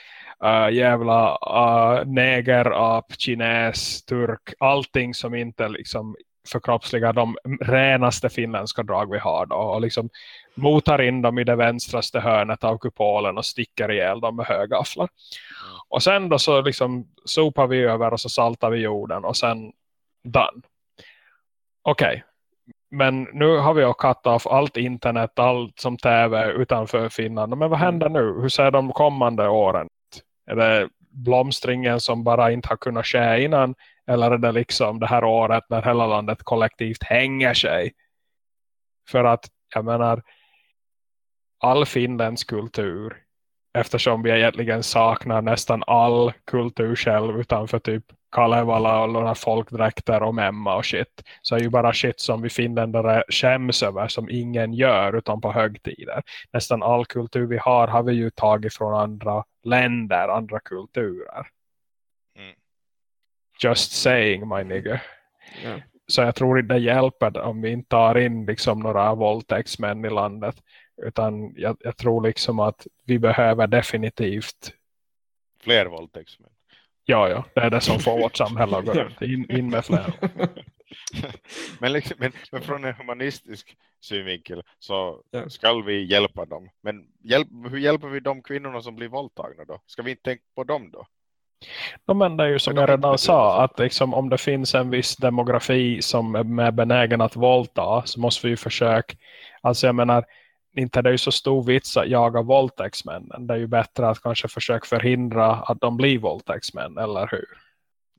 uh, jävla uh, neger, ap, kines, turk, allting som inte liksom förkroppsligar de renaste finländska drag vi har då, och liksom motar in dem i det vänstraste hörnet av kupolen och sticker ihjäl dem med högafflar. Och sen då så liksom sopar vi över och så saltar vi jorden och sen done. Okej, men nu har vi cut off allt internet, allt som tv utanför Finland. Men vad händer nu? Hur ser de kommande åren? Är det blomstringen som bara inte har kunnat ske innan? Eller är det liksom det här året när hela landet kollektivt hänger sig? För att, jag menar, all finländsk kultur, eftersom vi egentligen saknar nästan all kultur själv utanför typ Kalevala och några folkdräkter och memma och shit. Så är ju bara shit som vi finländare skäms över som ingen gör utan på högtider. Nästan all kultur vi har har vi ju tagit från andra länder, andra kulturer. Just saying my nigger. ja. Så jag tror inte det hjälper om vi inte tar in liksom några våldtäktsmän i landet. Utan jag, jag tror liksom att vi behöver definitivt Fler våldtäktsmän. Ja, ja, det är det som får vårt samhälle att gå runt. In, in med fler. men, liksom, men, men från en humanistisk synvinkel så Ja. ska vi hjälpa dem. Men hjälp, hur hjälper vi de kvinnorna som blir våldtagna då? Ska vi inte tänka på dem då? No, men det är ju som jag de redan sa, att liksom, om det finns en viss demografi som är med benägen att våldta så måste vi ju försöka, alltså jag menar, inte det är ju så stor vits att jaga våldtäktsmännen. Det är ju bättre att kanske försöka förhindra att de blir våldtäktsmän, eller hur?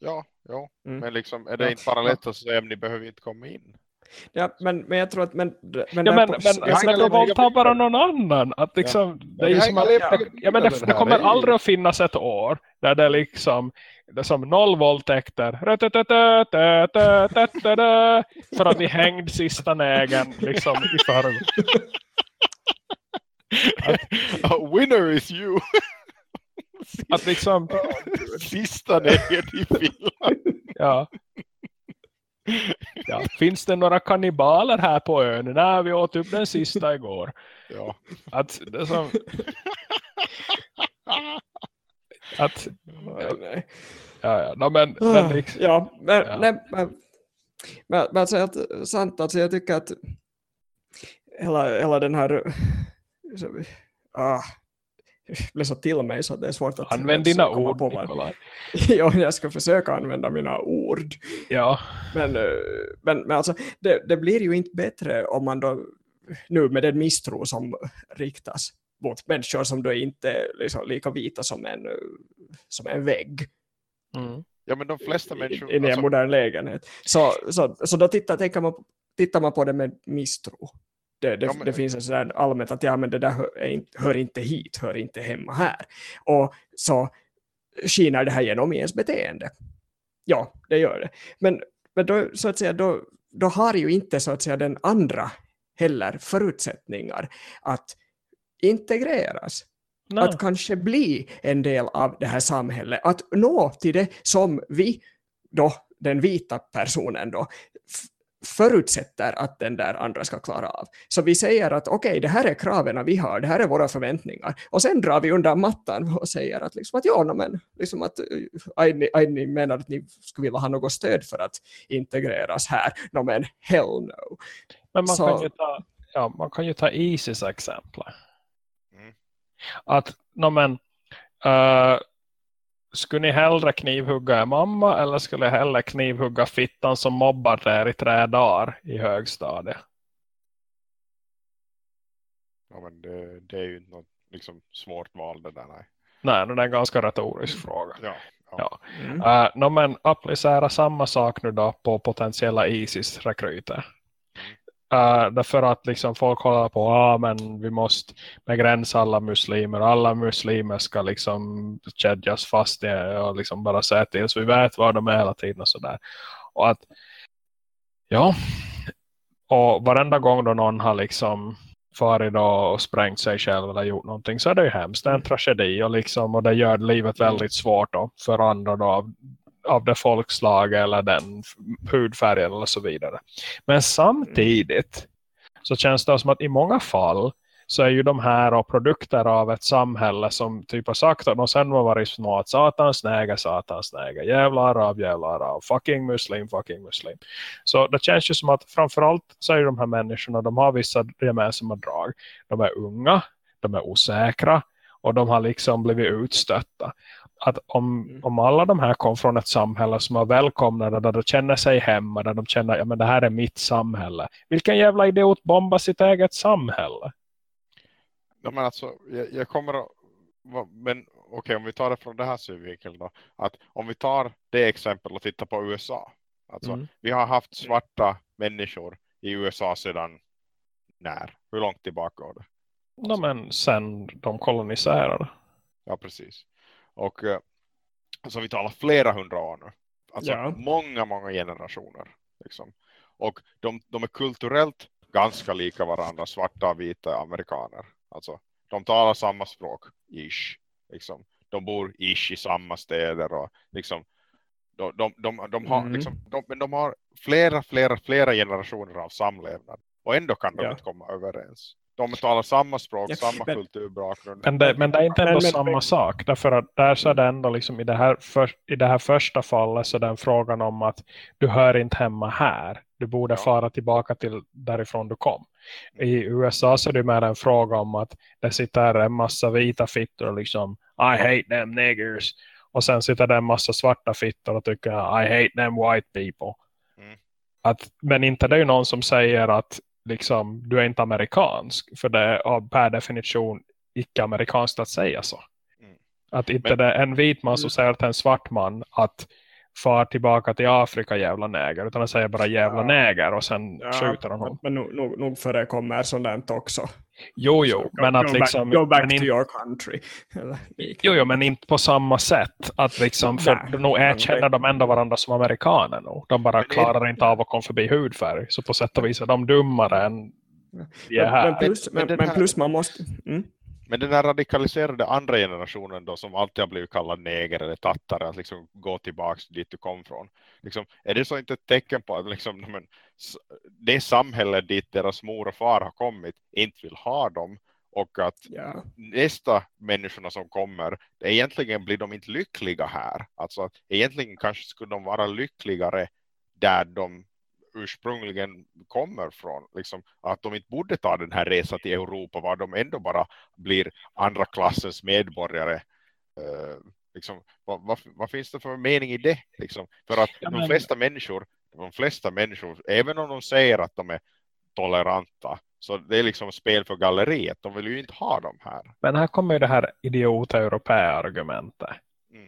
Ja, ja. Mm. men liksom, är det inte bara lätt att säga att ni behöver inte komma in? Ja, men, men jag tror att... Men, men, ja, men, men, jag men de våldtar bara någon annan. Att liksom, ja. det, är som att, ja, men det, det kommer aldrig att finnas ett år där det liksom det är som noll våldtäkter för att ni hängd sista nägen liksom i förr. A winner is you! Att liksom... Sista nägen i Finland. Ja ja. Finns det några kannibaler här på ön? Nej, vi åt upp den sista igår. Ja. Att det som, att, ja, ja, no, men, men liksom, Ja, men, Ja. Nej, men, men, men alltså, att, sant, alltså jag tycker att hela, hela den här så, ah, blev så till mig så att det är svårt att använd dina ord, på Nikolaj. ja, jag ska försöka använda mina ord. Ja, Men, eh, men, men alltså, det, det blir ju inte bättre om man då nu med den misstro som riktas mot människor som då inte är liksom lika vita som en, eh, som en vägg mm. ja, men de flesta människor... i, i en alltså, modern lägenhet. Så, så, så då tittar, tänker man, tittar man på det med misstro. Det, det, Ja, men- det finns en sån där allmänt att ja, men det där hör, inte, hör inte hit, hör inte hemma här. Och så skiner det här genom i ens beteende. Ja, det gör det. Men, men då, så att säga, då, då har ju inte så att säga den andra heller förutsättningar att integreras Nej. att kanske bli en del av det här samhället, att nå till det som vi, då, den vita personen då, förutsätter att den där andra ska klara av. Så vi säger att okej, det här är kraven vi har, det här är våra förväntningar. Och sen drar vi undan mattan och säger att, liksom att ja, no, men, liksom att, eh, aj, ni, aj, ni menar att ni skulle vilja ha något stöd för att integreras här. No, men hell no. Men man Så- kan ju ta, ja, man kan ju ta Isis exempel. Mm. Att, no, men, eh, skulle ni hellre knivhugga er mamma eller skulle jag hellre knivhugga fittan som mobbar er i tre dagar i högstadiet? Ja, men det, det är ju inte något liksom, svårt val det där. Nej. Nej, det är en ganska retorisk fråga. Ja, ja. Ja. Mm. Uh, no, men applicera samma sak nu då på potentiella ISIS-rekryter. Uh, därför att liksom folk håller på ah, men vi måste begränsa alla muslimer. Alla muslimer ska liksom kedjas fast och liksom bara säga till så vi vet var de är hela tiden och sådär. Och att ja och varenda gång då någon har liksom farit och sprängt sig själv eller gjort någonting så är det ju hemskt. Det är en tragedi och, liksom, och det gör livet väldigt svårt då för andra då av, av det folkslag eller den hudfärgen eller så vidare. Men samtidigt så känns det som att i många fall så är ju de här produkter av ett samhälle som typ har sagt att de sen har varit små att satans näga, satans näga, jävla arab, jävla arab, fucking muslim, fucking muslim. Så det känns ju som att framförallt så är ju de här människorna, de har vissa gemensamma drag. De är unga, de är osäkra och de har liksom blivit utstötta. Att om, om alla de här kom från ett samhälle som är välkomnade, där de känner sig hemma, där de känner att ja, men det här är mitt samhälle. Vilken jävla idiot bombar sitt eget samhälle? Ja, men alltså, jag, jag kommer att... Men okej, om vi tar det från det här synvinkeln då. Att om vi tar det exempel och tittar på USA. Alltså, Mm. vi har haft svarta människor i USA sedan när? Hur långt tillbaka var det? No, men sen de koloniserade. Ja, precis. Och eh, alltså vi talar flera hundra år nu. Alltså Ja. många, många generationer. Liksom. Och de, de är kulturellt ganska lika varandra, svarta vita amerikaner. Alltså, de talar samma språk, ish. Liksom. De bor ish i samma städer och liksom de, de, de, de har, Mm. liksom, de, de har flera, flera, flera generationer av samlevnad. Och ändå kan de Ja. inte komma överens. De talar samma språk, Ja, samma men- kulturbakgrund. Men det, men det är inte Men- ändå men- samma sak. Därför att där så är det ändå liksom i det, här för, i det här första fallet så är det en frågan om att du hör inte hemma här. Du borde Ja. fara tillbaka till därifrån du kom. I USA så är det mer en fråga om att det sitter en massa vita fittor och liksom I hate them niggers. Och sen sitter det en massa svarta fittor och tycker I hate them white people. Mm. Att, men inte det är ju någon som säger att liksom, du är inte amerikansk. För det är per definition icke-amerikanskt att säga så. Mm. Att inte Men- det är en vit man som säger till en svart man att far tillbaka till Afrika jävla näger. Utan han säger bara jävla Ja. näger och sen Ja, skjuter han men, honom. men nog, nog, nog förekommer sådant också. Jo, jo. Så, Men go, att go liksom... back, go back men to in, your country. Jo, jo, men inte på samma sätt. Att liksom, för Nej, nog erkänner det- de ändå varandra som amerikaner nu. De bara Men det- klarar inte av att komma förbi hudfärg. Så på sätt och vis är de dummare än Men, men, plus, Men- men plus man måste... Mm. Men den här radikaliserade andra generationen då som alltid har blivit kallad neger eller tattare att liksom gå tillbaks dit du kom från. Liksom, är det så inte ett tecken på att liksom, men, det samhälle dit deras mor och far har kommit inte vill ha dem och att Ja. nästa människorna som kommer, egentligen blir de inte lyckliga här. Alltså egentligen kanske skulle de vara lyckligare där de ursprungligen kommer från. Liksom, att de inte borde ta den här resan till Europa var de ändå bara blir andra klassens medborgare. Eh, liksom, vad, vad, vad finns det för mening i det? Liksom? För att Ja, de flesta människor, de flesta människor, även om de säger att de är toleranta, så det är liksom spel för galleriet. De vill ju inte ha dem här. Men här kommer ju det här idiot-europä-argumentet. Mm.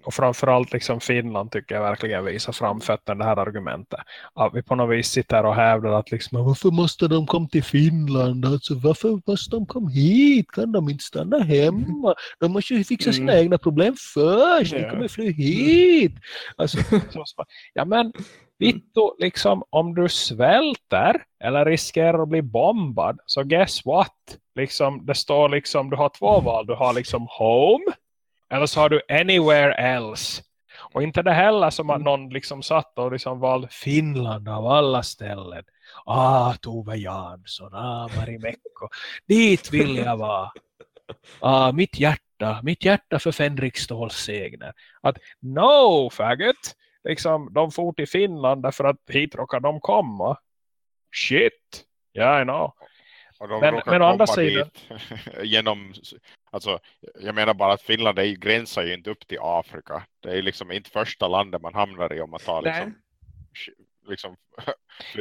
Och framförallt liksom Finland tycker jag verkligen visar framfötten det här argumentet. Att vi på något vis sitter och hävdar att liksom, varför måste de komma till Finland? Alltså, varför måste de komma hit? Kan de inte stanna hemma? De måste ju fixa sina Mm. egna problem först. De kommer fly hit. Alltså, så- ja men Vittu, liksom om du svälter eller riskerar att bli bombad så guess what? Liksom, det står liksom, du har två val. Du har liksom home eller så har du anywhere else. Och inte det heller som att någon liksom satt och liksom valde Finland av alla ställen. Ah, Tove Jansson, ah, Marimekko. Dit vill jag vara. Ah, mitt hjärta, mitt hjärta för Fänrik Ståls segner. Att no, faggot. Liksom, de for till Finland därför att hit råkar de komma. Shit. Yeah, I know. Och de Men- men å andra sidan- genom, alltså, jag menar bara att Finland är, gränsar ju inte upp till Afrika. Det är liksom inte första landet man hamnar i om man tar liksom, liksom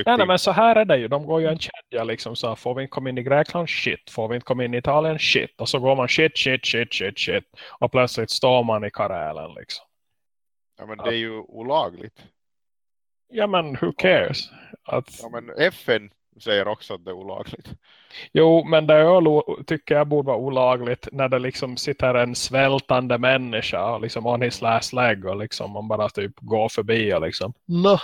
Nej, nej, men så här är det ju. De går ju en kedja liksom så här, får vi inte komma in i Grekland? Shit. Får vi inte komma in i Italien? Shit. Och så går man shit, shit, shit, shit, shit. Och plötsligt står man i Karelen liksom. Ja, men det är ju olagligt. Ja men who cares? Att, Ja, men FN säger också att det är olagligt. Jo, men det lo- tycker jag borde vara olagligt när det liksom sitter en svältande människa liksom on his last leg och liksom man bara typ går förbi och liksom Nå,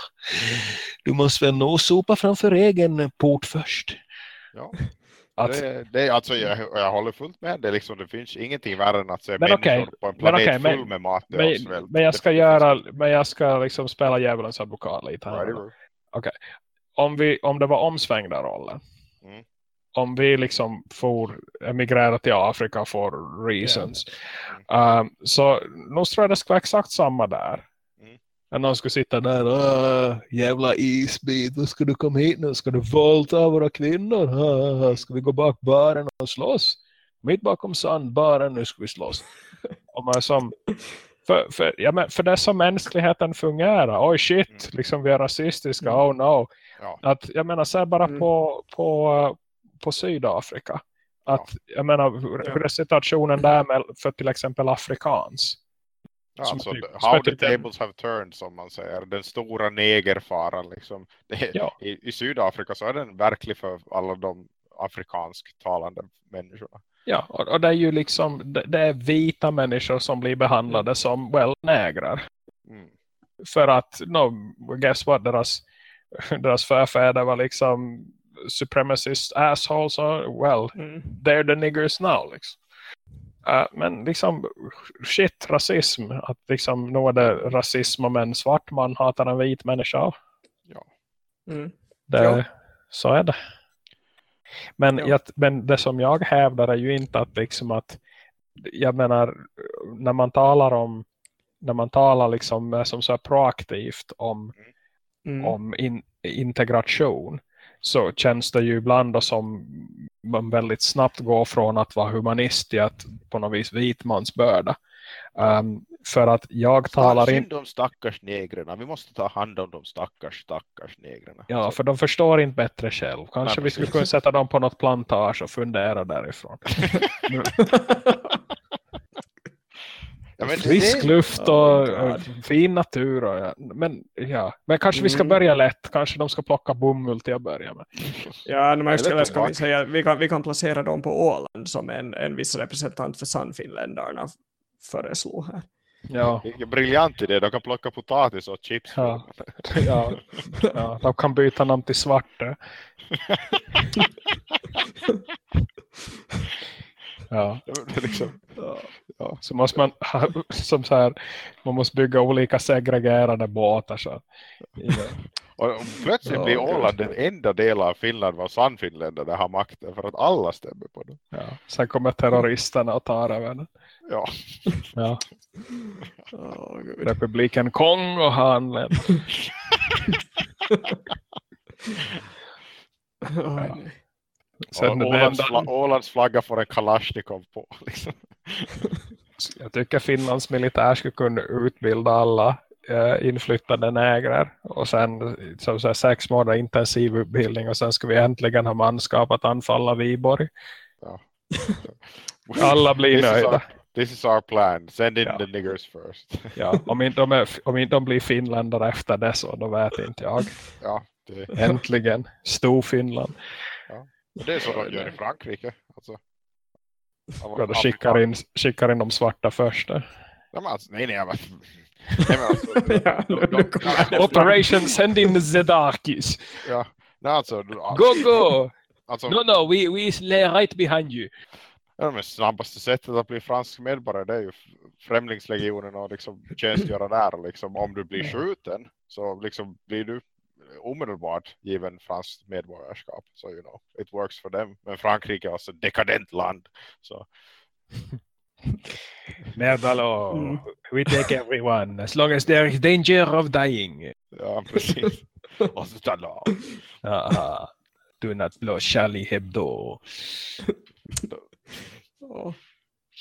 du måste väl nog sopa framför egen port först. Ja. Att, Det, det, är alltså, jag, jag håller fullt med. Det, är liksom, det finns ingenting värre än att se Men människor okej, på en men planet okej, men- full med mat och men, svält. men jag ska göra, men jag ska liksom spela djävulens advokat lite här. Right, om, vi, om det var omsvängda roller. Mm. Om vi liksom får emigrera till Afrika for reasons. Um, så nog tror jag det ska vara exakt samma där. Mm. När någon skulle sitta där, "Åh, jävla isbit, vad ska du komma hit nu? Ska du våldta våra kvinnor? Ah, Ska vi gå bak baren och slåss? Mitt bakom sandbaren, nu ska vi slåss. Och man som, för, för, ja, men för det är som mänskligheten fungerar. Oj shit, Mm. liksom vi är rasistiska, Mm. oh no. Ja. Att, jag menar, se bara Mm. på, på, på Sydafrika. Att, jag menar, hur, Ja. hur är situationen där med, för till exempel afrikans? Ja, Som alltså, typ- how the typ den- tables have turned som man säger. Den stora negerfaran liksom. Det, Ja. i, I Sydafrika så är den verklig för alla de afrikansktalande människorna. Ja, och, och det är ju liksom, det, det är vita människor som blir behandlade som, well, nägrar. Mm. För att, no, guess what, deras, deras förfäder var liksom supremacist assholes, och, well, Mm. they're the niggers now. Liksom. Uh, men liksom, shit, rasism. Att liksom, nu är det rasism om en svart man hatar en vit människa. Ja. Mm. Det, Ja. Så är det. Men, Ja. jag, men det som jag hävdar är ju inte att liksom att jag menar när man talar om när man talar liksom eh, som så här proaktivt om, Mm. Om in, integration så känns det ju ibland som man väldigt snabbt går från att vara humanist till att på något vis vitmansbörda. Um, för att jag talar in, Synd om stackars negrerna. Vi måste ta hand om de stackars, stackars negrerna. ja, för de förstår inte bättre själv. Kanske Nej, vi skulle kunna sätta dem på något plantage och fundera därifrån. ja, Frisk det- luft Oh och God. fin natur. Och, ja. Men, ja. men kanske vi ska Mm. börja lätt. Kanske de ska plocka bomull till att börja med. Ja, men jag ska, ska vi, säga, vi, kan, vi kan placera dem på Åland som en, en viss representant för Sannfinländarna föreslog här. Ja, briljant idé. De kan plocka potatis och chips. Ja. ja, ja, de kan byta namn till Svarte. Ja, Det är liksom, ja, så måste man ha, som så här, man måste bygga olika segregerade båtar. Så. Ja. och plötsligt Ja, blir. Åland den enda delen av Finland var Sannfinländare har makten för att alla stämmer på det. Ja. Sen kommer terroristerna och tar över den. Ja. Ja. Gud. Republiken Kongo har anlänt. Nej. Sen Ålands, Ålands flagga får en Kalashnikov på. Liksom. Jag tycker Finlands militär skulle kunna utbilda alla eh, inflyttade nägrar och sen så, så här, sex månader intensiv utbildning och sen ska vi äntligen ha manskap att anfalla Viborg. Alla blir nöjda. This is our plan. Send in Ja. the niggers first. Ja, om, inte de är, om inte de blir finländare efter det så då vet inte jag. Ja, det, Äntligen, stor Finland. Det är så de gör i Frankrike. Alltså, Ja, då skickar in, skickar in de svarta först. Ja, men alltså, nej, nej, men alltså, Ja, de- de-. Operation send in Zedakis. Ja, nej, alltså, Go, go! alltså No, no, we, we lay right behind you. ja, men snabbaste sättet att bli fransk medborgare det är ju Främlingslegionen och liksom tjänstgöra där. Liksom, om du blir skjuten så liksom blir du omedelbart given franskt medborgarskap. Så you know, it works for them. Men Frankrike är alltså ett dekadent land. Så Nerdalo, Mm. we take everyone as long as there is danger of dying. ja, precis. de- Uh, do not blow Charlie Hebdo.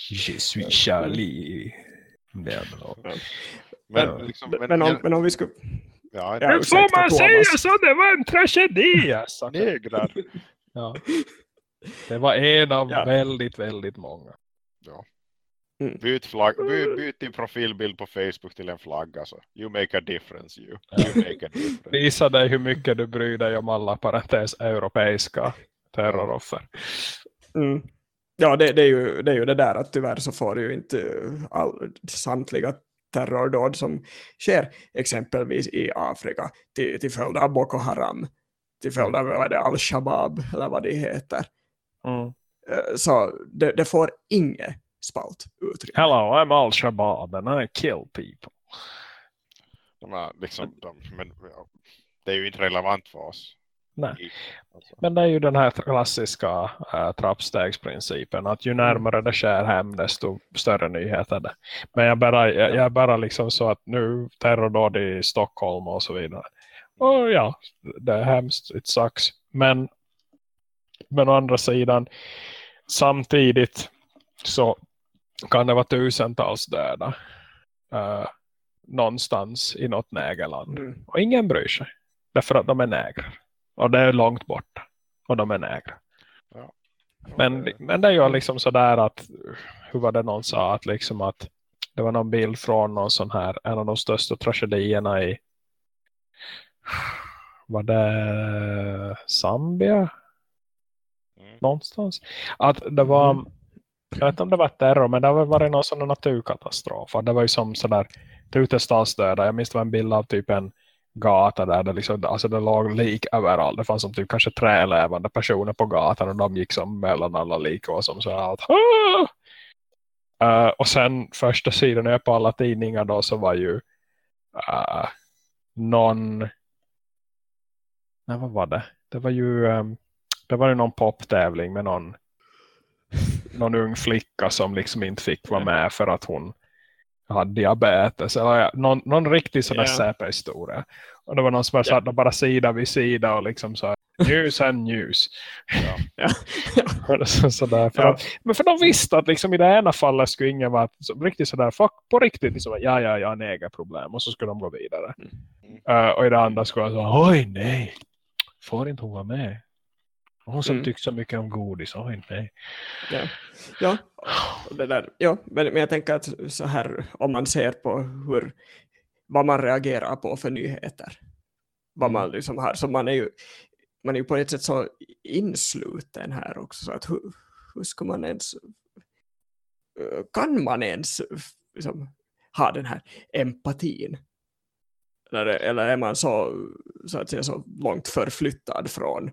Je suis Charlie. Nerdalo. Men, Men- liksom, Men, men, om, men om vi skulle... ja, Ja, Men ursäkta, får man Thomas. säga så? Det var en tragedi alltså. negrar. Ja. Det var en av Ja. väldigt, väldigt många. Byt, flagg, byt, byt din profilbild på Facebook till en flagga. Så. You make a difference. You, you make a difference. Visa dig hur mycket du bryr dig om alla parentes europeiska terroroffer. Mm. Ja, det, det, är ju, det är ju det där att tyvärr så får ju inte all, samtliga terrordåd som sker exempelvis i Afrika till, till följd av Boko Haram, till följd av vad är det, Al-Shabaab eller vad det heter. Mm. Eh, Så det, det får inget spalt utrymme. Hello, I'm Al-Shabaab and I kill people. De är liksom, de, men, det är ju inte relevant för oss. Nej. Alltså. Men det är ju den här klassiska äh, trappstegsprincipen att ju närmare det sker hem desto större nyheter är det. Men jag bara, jag, jag bara liksom så att nu terrordåd i Stockholm och så vidare. Och ja, det är hemskt, it sucks. Men, men å andra sidan samtidigt så kan det vara tusentals döda äh, någonstans i något nägerland. Mm. Och ingen bryr sig. Därför att de är nägrar. Och det är långt borta. Och de är nägrar. Men, men det är ju liksom sådär att hur var det någon sa att liksom att det var någon bild från någon sån här en av de största tragedierna i var det Zambia Mm. någonstans att det var Mm. jag vet inte om det var terror men det har varit någon sån naturkatastrof det var ju som sådär tusentals döda jag minns det var en bild av typ en gata där det, liksom, alltså det låg lik överallt. Det fanns som typ kanske tre levande personer på gatan och de gick som mellan alla lik och som så här att! Eh, och sen första sidan på alla tidningar då så var ju uh, någon nej vad var det? Det var ju um, det var ju någon poptävling med någon någon ung flicka som liksom inte fick vara med för att hon hade diabetes eller någon, någon riktig sån där yeah. säperhistoria. Och det var någon som yeah. satt bara sida vid sida och liksom så news and news. Ja. ja. så, sådär, för ja. att, men för de visste att liksom i det ena fallet skulle ingen vara så, riktigt sådär, fuck, på riktigt liksom, ja ja ja, en problem och så skulle de gå vidare. Mm. Uh, och i det andra skulle jag säga, oj nej, får inte hon vara med? Hon som mm. tycker så mycket om godis, oj nej. Ja, ja, det där, ja men, men jag tänker att så här, om man ser på hur, vad man reagerar på för nyheter. Vad man mm. liksom har, så man är ju man är ju på ett sätt så insluten här också. Så att hur, hur ska man ens kan man ens liksom, ha den här empatin? Eller, eller är man så, så, att säga, så långt förflyttad från,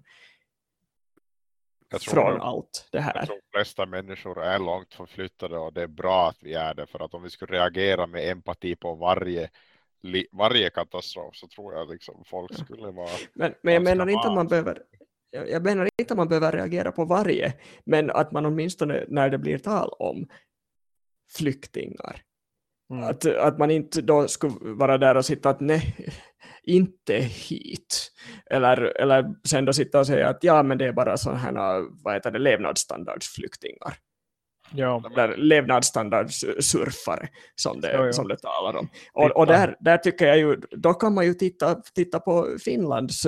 från nog, allt det här? Jag tror de flesta människor är långt förflyttade och det är bra att vi är det. För att om vi skulle reagera med empati på varje varje katastrof så tror jag liksom folk skulle vara... Men, men jag menar inte att man behöver jag menar inte att man behöver reagera på varje, men att man åtminstone när det blir tal om flyktingar, mm. att, att man inte då skulle vara där och sitta att nej, inte hit. Eller, eller sen då sitta och säga att ja, men det är bara sådana här, vad heter det, levnadsstandardsflyktingar ja. där levnadsstandardsurfare som det, ja. som det talar om. Och, och där, där tycker jag ju, då kan man ju titta, titta på Finlands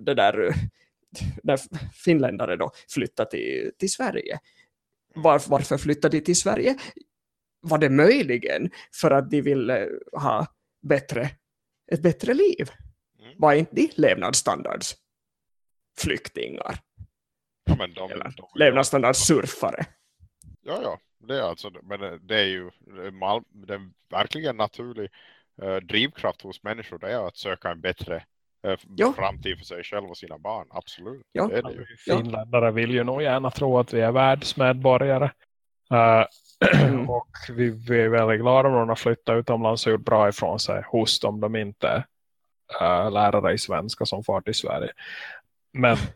det där när finländare då flyttar till, till Sverige. Var, varför flyttade de till Sverige? Var det möjligen för att de ville ha bättre, ett bättre liv? Var inte de levnadsstandards flyktingar? Ja, men de, Eller de, levnadsstandardssurfare? Ja, ja. Det är alltså, men det är ju det är verkligen naturlig uh, drivkraft hos människor det är att söka en bättre ja. framtid för sig själv och sina barn. Absolut. Ja. Det är det ju. Finländare vill ju nog gärna tro att vi är världsmedborgare. Uh, och vi, vi, är väldigt glada om de har flyttat utomlands och gjort bra ifrån sig hos dem de inte uh, lärare i svenska som far till Sverige. Men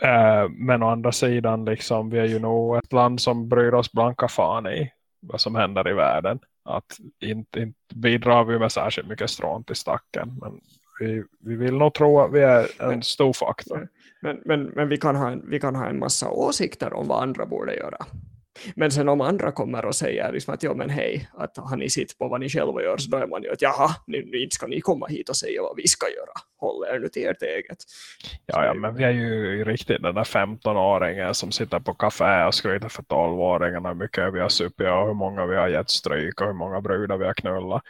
Eh, men å andra sidan, liksom, vi är ju nog ett land som bryr oss blanka fan i vad som händer i världen. Att inte, inte bidrar vi med särskilt mycket strån till stacken. Men vi, vi vill nog tro att vi är en men, stor faktor. Men, men, men vi, kan ha en, vi kan ha en massa åsikter om vad andra borde göra. Men sen om andra kommer och säger liksom att jo men hej, att har ni sitt på vad ni själva gör så då är man ju att jaha, nu, nu inte ska ni komma hit och säga vad vi ska göra. Håll er nu till ert eget. Ja, ja men vi är ju riktigt den där 15-åringen som sitter på kafé och skryter för 12-åringarna hur mycket vi har supit och hur många vi har gett stryk och hur många brudar vi har knullat.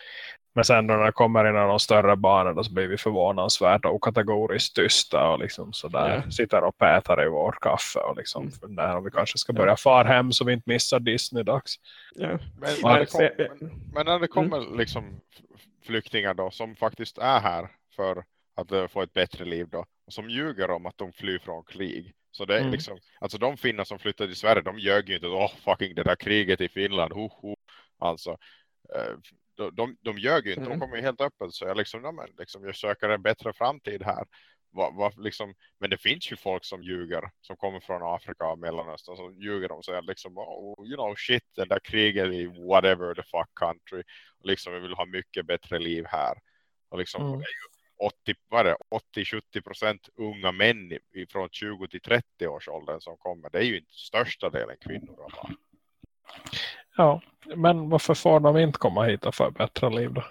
Men sen när det kommer in de större barnen så blir vi förvånansvärt och kategoriskt tysta och liksom sådär yeah. sitter och pätar i vår kaffe och liksom mm. funderar om vi kanske ska börja far hem så vi inte missar Disney-dags. Yeah. Men, men, men, men, när det kommer mm. liksom flyktingar då som faktiskt är här för att uh, få ett bättre liv då och som ljuger om att de flyr från krig. Så det är mm. liksom, alltså de finnar som flyttade till Sverige, de ljög ju inte åh oh, fucking det där kriget i Finland, ho, ho. Alltså, uh, de, de, de ljög ju inte, mm. de kom ju helt öppet så jag liksom, men, liksom, jag söker en bättre framtid här. Va, va, liksom, men det finns ju folk som ljuger som kommer från Afrika och Mellanöstern som ljuger om sig liksom, oh, you know shit, den där kriget i whatever the fuck country och liksom vi vill ha mycket bättre liv här och liksom mm. 80-70 procent unga män från 20 till 30 års åldern som kommer, det är ju inte största delen kvinnor. Ja, men varför får de inte komma hit och få ett bättre liv då?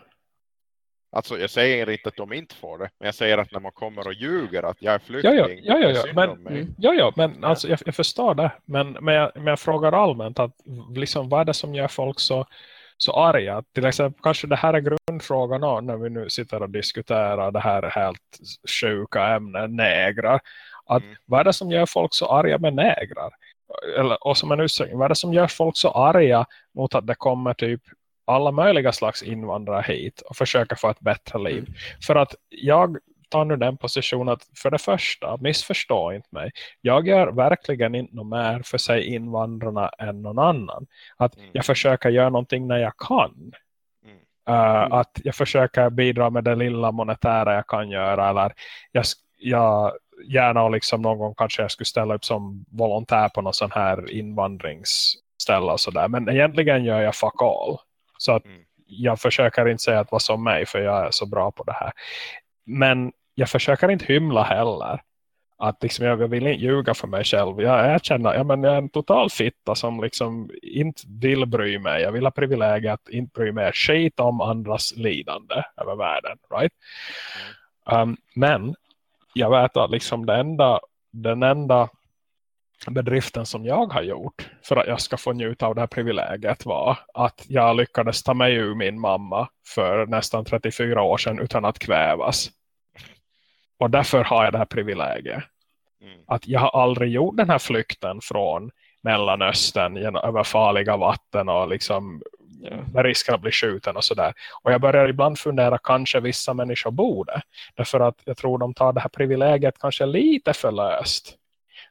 Alltså jag säger inte att de inte får det. Men jag säger att när man kommer och ljuger att jag är flykting. Ja, ja, ja, ja, ja. Men, ja, ja, men alltså, jag, jag förstår det. Men, men, jag, men jag frågar allmänt att liksom, vad är det som gör folk så, så arga? Till exempel kanske det här är grundfrågan då, när vi nu sitter och diskuterar det här helt sjuka ämnet, nägrar. Att, mm. Vad är det som gör folk så arga med nägrar? Eller, och som en utsträckning, vad är det som gör folk så arga mot att det kommer typ alla möjliga slags invandrare hit och försöka få ett bättre liv. Mm. För att jag tar nu den positionen att för det första, missförstå inte mig. Jag gör verkligen inte något mer för sig invandrarna än någon annan. Att mm. jag försöker göra någonting när jag kan. Mm. Uh, att jag försöker bidra med det lilla monetära jag kan göra. Eller jag, jag gärna liksom någon gång kanske jag skulle ställa upp som volontär på någon sån här invandringsställe och sådär. Men egentligen gör jag fuck all. Så att mm. jag försöker inte säga att vara som mig för jag är så bra på det här. Men jag försöker inte hymla heller att liksom jag, vill inte ljuga för mig själv. Jag erkänner, ja, men jag är en total fitta som liksom inte vill bry mig. Jag vill ha privilegiet att inte bry mig skit om andras lidande över världen. Right? Mm. Um, men jag vet att liksom det enda, den enda bedriften som jag har gjort för att jag ska få njuta av det här privilegiet var att jag lyckades ta mig ur min mamma för nästan 34 år sedan utan att kvävas. Och därför har jag det här privilegiet. Mm. Att jag har aldrig gjort den här flykten från Mellanöstern genom, över farliga vatten och liksom. Med risken att bli skjuten och sådär. Och jag börjar ibland fundera kanske vissa människor borde. Därför att jag tror de tar det här privilegiet kanske lite för löst.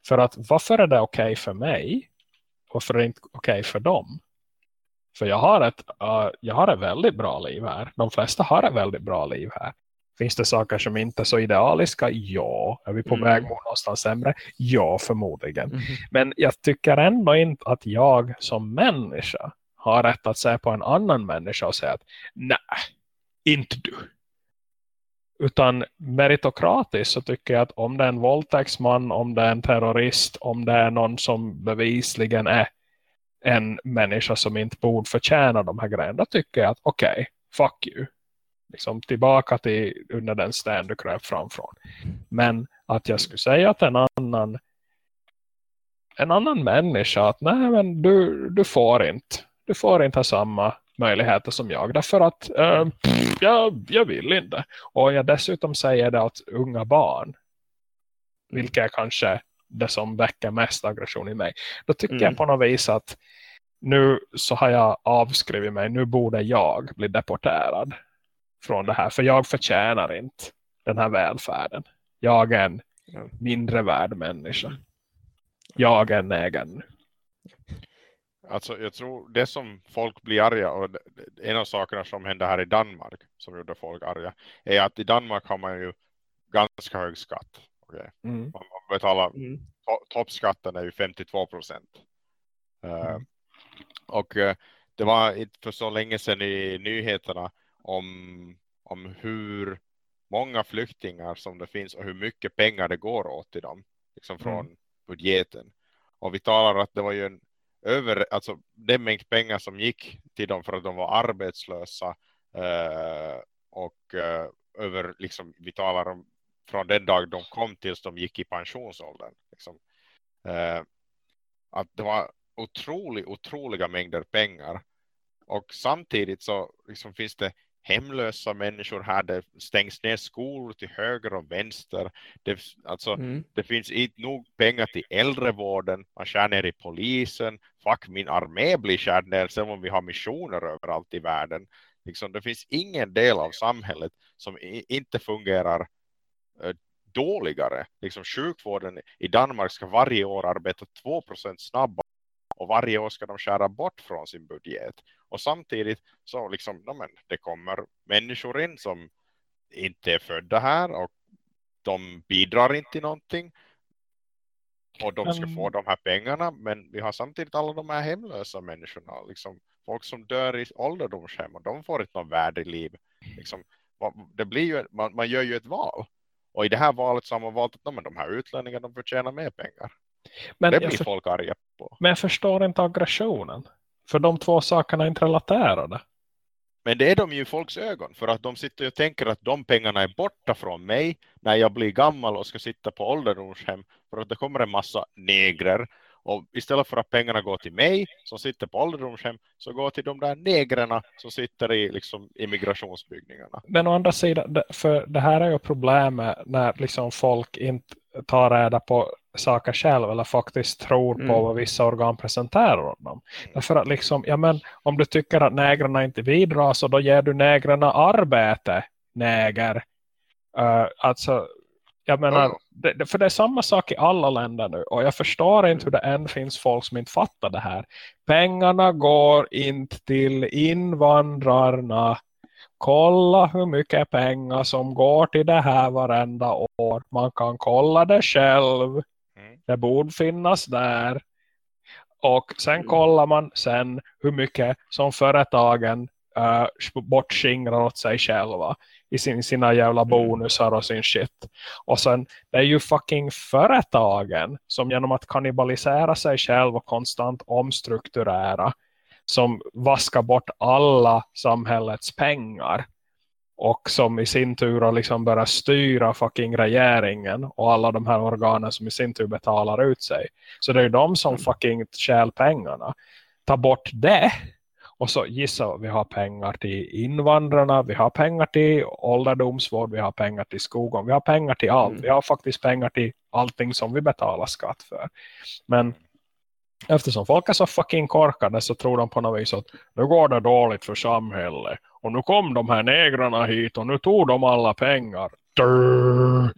För att varför är det okej okay för mig? Varför är det inte okej okay för dem? För jag har, ett, uh, jag har ett väldigt bra liv här. De flesta har ett väldigt bra liv här. Finns det saker som inte är så idealiska? Ja. Är vi på mm. väg mot någonstans sämre? Ja, förmodligen. Mm. Men jag tycker ändå inte att jag som människa har rätt att säga på en annan människa och säga att nej, inte du. Utan meritokratiskt så tycker jag att om det är en våldtäktsman, om det är en terrorist, om det är någon som bevisligen är en människa som inte borde förtjäna de här grejerna, då tycker jag att okej, okay, fuck you liksom tillbaka till under den stand du kröp framför. Men att jag skulle säga att en annan en annan människa att nej men du, du får inte du får inte ha samma möjligheter som jag därför att äh, jag, jag vill inte. Och jag dessutom säger det åt unga barn vilket är kanske det som väcker mest aggression i mig. Då tycker mm. jag på något vis att nu så har jag avskrivit mig, nu borde jag bli deporterad från det här. För jag förtjänar inte den här välfärden. Jag är en mindre värd människa. Jag är en egen. Alltså jag tror det som folk blir arga och en av sakerna som hände här i Danmark som gjorde folk arga är att i Danmark har man ju ganska hög skatt. Okay? Mm. Man, betalar mm. to toppskatten är ju 52 procent. Uh, mm. Och uh, det var inte för så länge sedan i nyheterna om, om hur många flyktingar som det finns och hur mycket pengar det går åt till dem liksom från mm. budgeten. Och vi talar att det var ju en över, alltså den mängd pengar som gick till dem för att de var arbetslösa eh, och eh, över liksom vi talar om från den dag de kom tills de gick i pensionsåldern. Liksom. Eh, att det var otroligt, otroliga mängder pengar. Och samtidigt så liksom finns det hemlösa människor här. Det stängs ner skolor till höger och vänster. Det, alltså, mm. det finns inte nog pengar till äldrevården. Man skär ner i polisen. Fuck, min armé blir skärd ner sen om vi har missioner överallt i världen. Liksom, det finns ingen del av samhället som inte fungerar eh, dåligare. Liksom, sjukvården i Danmark ska varje år arbeta 2% snabbare och varje år ska de skära bort från sin budget. Och samtidigt så liksom, ja, men, det kommer människor in som inte är födda här och de bidrar inte till någonting. Och de ska få de här pengarna. Men vi har samtidigt alla de här hemlösa människorna. Liksom, folk som dör i ålderdomshem och de får inte något värde liv. Liksom, det blir ju, man, man gör ju ett val. Och i det här valet så har man valt att de här utlänningarna de förtjänar mer pengar. Men det blir för... folk arga på. Men jag förstår inte aggressionen. För de två sakerna är inte relaterade. Men det är de ju i folks ögon. För att de sitter och tänker att de pengarna är borta från mig när jag blir gammal och ska sitta på ålderdomshem. För att det kommer en massa negrer. Och istället för att pengarna går till mig som sitter på ålderdomshem så går till de där negrerna som sitter i liksom, immigrationsbyggningarna. Men å andra sidan, för det här är ju problemet när liksom folk inte tar reda på saker själv eller faktiskt tror mm. på vad vissa organ presenterar dem. Därför att liksom, ja men om du tycker att nägrarna inte bidrar så då ger du nägrarna arbete, näger. Uh, alltså, jag menar, mm. det, för det är samma sak i alla länder nu och jag förstår inte hur det än finns folk som inte fattar det här. Pengarna går inte till invandrarna kolla hur mycket pengar som går till det här varenda år. Man kan kolla det själv. Mm. Det borde finnas där. Och sen Mm. kollar man sen hur mycket som företagen uh, bortskingrar åt sig själva i sin, sina jävla bonusar och sin shit. Och sen, det är ju fucking företagen som genom att kannibalisera sig själv och konstant omstrukturera som vaskar bort alla samhällets pengar och som i sin tur har liksom börjar styra fucking regeringen och alla de här organen som i sin tur betalar ut sig. Så det är de som fucking stjäl pengarna. Ta bort det och så gissa vi har pengar till invandrarna, vi har pengar till ålderdomsvård, vi har pengar till skogen, vi har pengar till allt. Mm. Vi har faktiskt pengar till allting som vi betalar skatt för. Men eftersom folk är så fucking korkade så tror de på något vis att nu går det dåligt för samhället. Och nu kom de här negrarna hit och nu tog de alla pengar. Durr.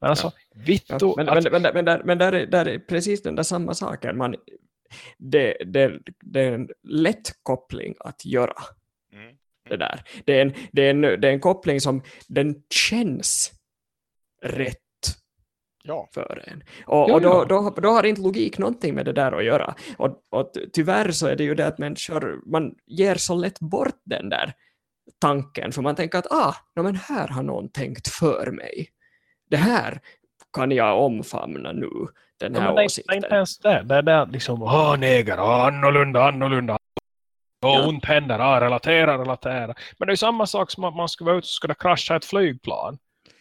Men alltså, vittu. Ja, men, att- men, men, men, där, men där, är, där är precis den där samma saken. Man, det, det, det är en lätt koppling att göra Mm. det där. Det är en, det är en, det är en koppling som den känns rätt Ja, för en. Och, Ja, och då, ja. då, då har inte logik någonting med det där att göra. Och, och tyvärr så är det ju det att människor, man ger så lätt bort den där tanken, för man tänker att ah, no, men här har någon tänkt för mig. Det här kan jag omfamna nu, den Ja, här men det, är- det är åsikten. inte ens det. Det är det liksom, åh neger, åh, annorlunda, annorlunda. Åh, Ja. ont händer, ah, relatera, relatera. Men det är samma sak som att man ska vara ute och skulle krascha ett flygplan.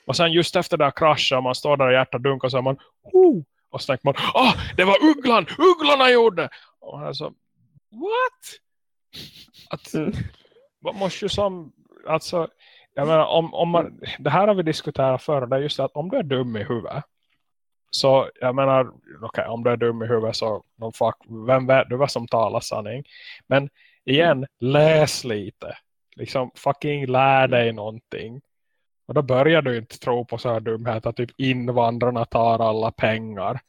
Och sen just efter det här kraschen, man står där och hjärtat dunkar och så är man, oh! Och så tänker man, ah, det var ugglan, ugglarna gjorde! Och alltså, what? Att, Mm. man måste ju som, alltså, jag menar, om, om man, det här har vi diskuterat förr, det är just att om du är dum i huvudet, så jag menar, okej, om du är dum i huvudet så de fuck, vem vet du vad som talar sanning. Men igen, läs lite. Liksom fucking lär dig någonting. Och då börjar du inte tro på så här dumhet att typ invandrarna tar alla pengar.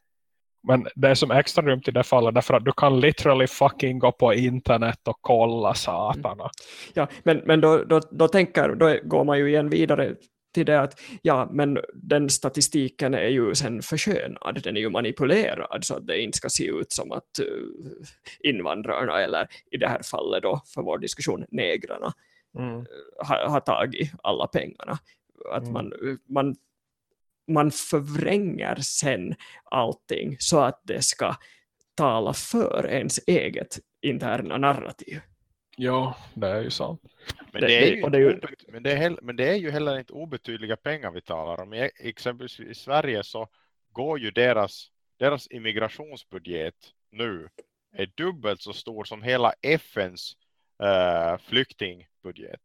Men det är som extra dumt i det fallet därför att du kan literally fucking gå på internet och kolla satana. Ja, men, men då, då, då, tänker, då går man ju igen vidare till det att ja, men den statistiken är ju sen förskönad, den är ju manipulerad så att det inte ska se ut som att uh, invandrarna eller i det här fallet då för vår diskussion negrarna Mm. har, har tagit alla pengarna. Att Mm. man, man, man förvränger sen allting så att det ska tala för ens eget interna narrativ. Ja, det är ju sant. men Det- det, är ju det är ju- men, det är men det är ju heller inte obetydliga pengar vi talar om. I, exempelvis i Sverige så går ju deras, deras immigrationsbudget nu är dubbelt så stor som hela FNs uh, flyktingbudget.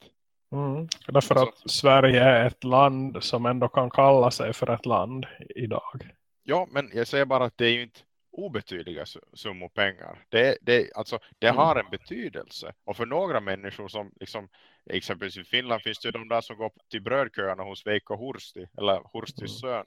Mm. Därför att Sverige är ett land som ändå kan kalla sig för ett land idag. Ja, men jag säger bara att det är ju inte obetydliga su- summor pengar. Det, det, alltså, det Mm. har en betydelse. Och för några människor som liksom, exempelvis i Finland finns det de där som går till brödköerna hos Veikko Hursti, eller Hurstis Mm. son.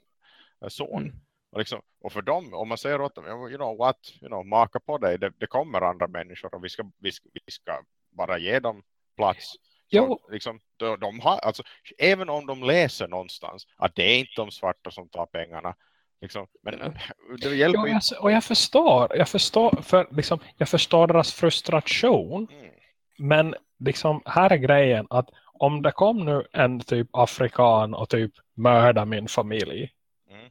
äh, son. Mm. Och, liksom, och för dem, om man säger åt dem, you know what, you know, maka på dig, det, det kommer andra människor och vi ska, vi ska, vi ska bara ge dem plats. Jo. Så, liksom, de, de har, alltså, även om de läser någonstans att det är inte de svarta som tar pengarna, liksom, men det hjälper Jo, ju jag, och jag förstår, jag förstår, för, liksom, jag förstår deras frustration. Mm. Men liksom, här är grejen att om det kom nu en typ afrikan och typ mörda min familj. Mm.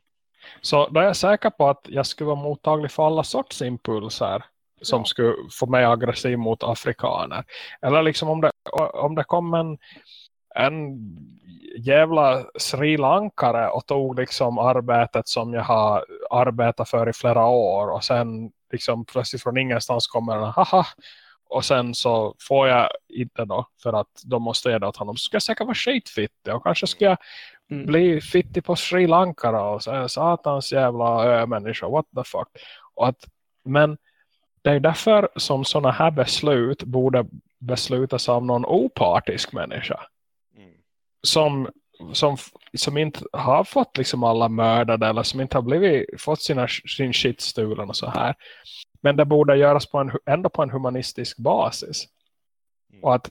Så då är jag säker på att jag skulle vara mottaglig för alla sorts impulser som Ja. skulle få mig aggressiv mot afrikaner. Eller liksom om det, om det kom en, en jävla Sri Lankare och tog liksom arbetet som jag har arbetat för i flera år och sen liksom plötsligt från ingenstans kommer den haha och sen så får jag inte då för att de måste ge det åt honom så ska jag säkert vara skitfittig och kanske ska jag Mm. bli fittig på Sri Lanka och säga satans jävla ö-människa, what the fuck och att, men det är därför som sådana här beslut borde beslutas av någon opartisk människa Mm. som, som, som inte har fått liksom alla mördade eller som inte har blivit, fått sina, sin shit stulen och så här. Men det borde göras på en, ändå på en humanistisk basis. Mm. Och att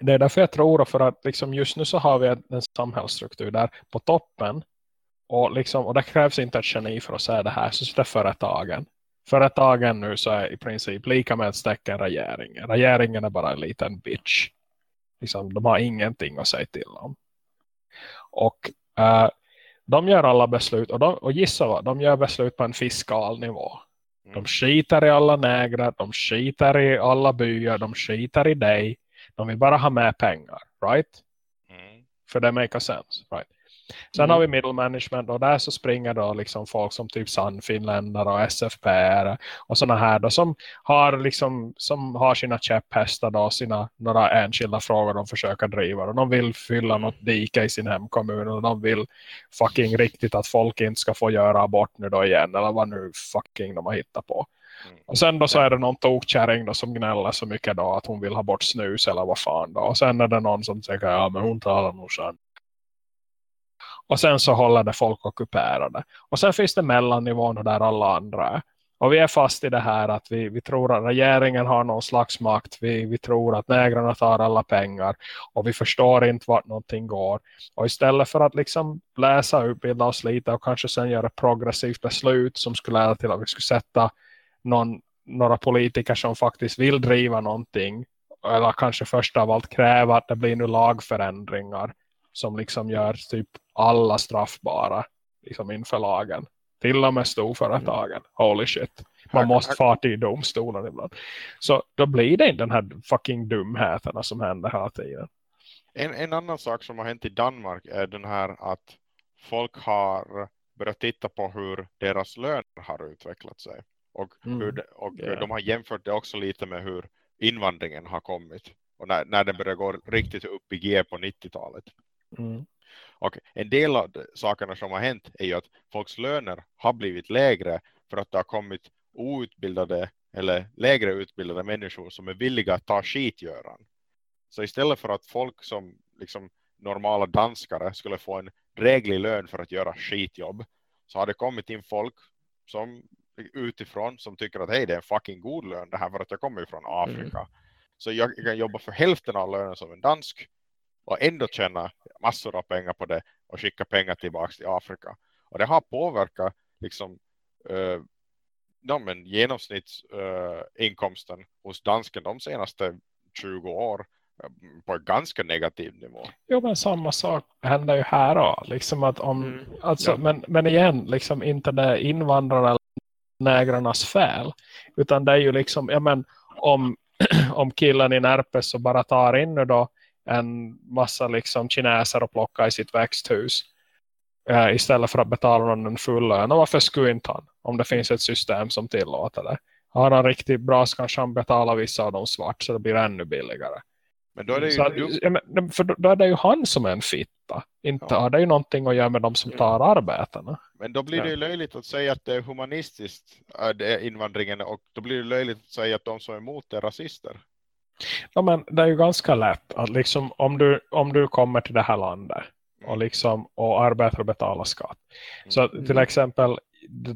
det är därför jag tror för att liksom just nu så har vi en samhällsstruktur där på toppen och, liksom, och det krävs inte ett geni för att säga det här så sitter företagen. Företagen nu så är i princip lika med ett stäcken regeringen. Regeringen är bara en liten bitch. Liksom, de har ingenting att säga till om. Och uh, de gör alla beslut och, de, och gissa vad, de gör beslut på en fiskal nivå. De mm. skiter i alla nägrar, de skiter i alla byar, de skiter i dig. De vill bara ha med pengar, right? Mm. För det make sense, right? Sen mm. har vi middle management och där så springer då liksom folk som typ Sannfinländare och SFPR och sådana här då som har liksom som har sina käpphästar då sina några enskilda frågor de försöker driva och de vill fylla mm. något dike i sin hemkommun och de vill fucking riktigt att folk inte ska få göra abort nu då igen eller vad nu fucking de har hittat på. Mm. Och sen då så är det någon tokkärring då som gnäller så mycket då att hon vill ha bort snus eller vad fan då. Och sen är det någon som säger ja men hon talar nog sant. Och sen så håller det folk ockuperade. Och sen finns det mellannivån där alla andra är. Och vi är fast i det här att vi, vi tror att regeringen har någon slags makt. Vi, vi tror att nägrarna tar alla pengar. Och vi förstår inte vart någonting går. Och istället för att liksom läsa, utbilda oss lite och kanske sen göra progressivt beslut som skulle leda till att vi skulle sätta någon, några politiker som faktiskt vill driva någonting. Eller kanske först av allt kräva att det blir nu lagförändringar som liksom gör typ alla straffbara liksom inför lagen. Till och med storföretagen. Mm. Holy shit. Man måste fara till domstolen ibland. Så då blir det inte den här fucking dumheterna som händer hela tiden. En, en annan sak som har hänt i Danmark är den här att folk har börjat titta på hur deras löner har utvecklat sig. Och, mm. hur de, och yeah. de har jämfört det också lite med hur invandringen har kommit. Och när, när den började gå riktigt upp i G på 90-talet. Mm. Och en del av sakerna som har hänt är ju att folks löner har blivit lägre för att det har kommit outbildade eller lägre utbildade människor som är villiga att ta skitgöran. Så istället för att folk som liksom normala danskare skulle få en dräglig lön för att göra skitjobb så har det kommit in folk som utifrån som tycker att hej det är en fucking god lön det här för att jag kommer från Afrika. Mm. Så jag kan jobba för hälften av lönen som en dansk och ändå tjäna massor av pengar på det och skicka pengar tillbaka till Afrika. Och det har påverkat liksom uh, de genomsnittsinkomsten uh, hos dansken de senaste 20 år uh, på en ganska negativ nivå. Jo men samma sak händer ju här då. Liksom att om, mm. alltså, ja. men, men igen, liksom inte det invandrare eller nägrarnas fel. Utan det är ju liksom, ja men om, om killen i Närpes så bara tar in nu då en massa liksom kineser och plocka i sitt växthus eh, istället för att betala någon en full lön. Och varför skulle inte han? Om det finns ett system som tillåter det. Har han riktigt bra så kanske han betalar vissa av dem svart så det blir ännu billigare. Men då är det ju, ja, men, för då är det ju han som är en fitta. Inte ja. har det ju någonting att göra med de som tar arbetena. Men då blir det ju löjligt att säga att det är humanistiskt äh, det är invandringen och då blir det löjligt att säga att de som är emot är rasister. Ja, men det är ju ganska lätt att liksom om du, om du kommer till det här landet och, mm. liksom, och arbetar och betalar skatt. Mm. Så till exempel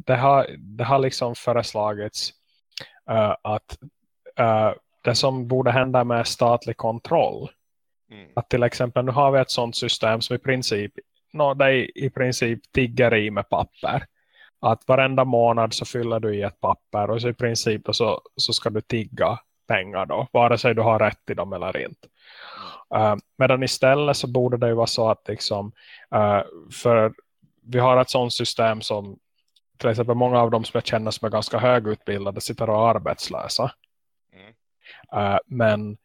det har, det har liksom föreslagits uh, att uh, det som borde hända med statlig kontroll mm. att till exempel nu har vi ett sånt system som i princip no, det är i princip tiggeri med papper att varenda månad så fyller du i ett papper och så i princip så, så ska du tigga pengar då, vare sig du har rätt till dem eller inte. Uh, medan istället så borde det ju vara så att liksom, uh, för vi har ett sånt system som till exempel många av dem som jag känner som är ganska högutbildade sitter och är arbetslösa. Mm. Uh, men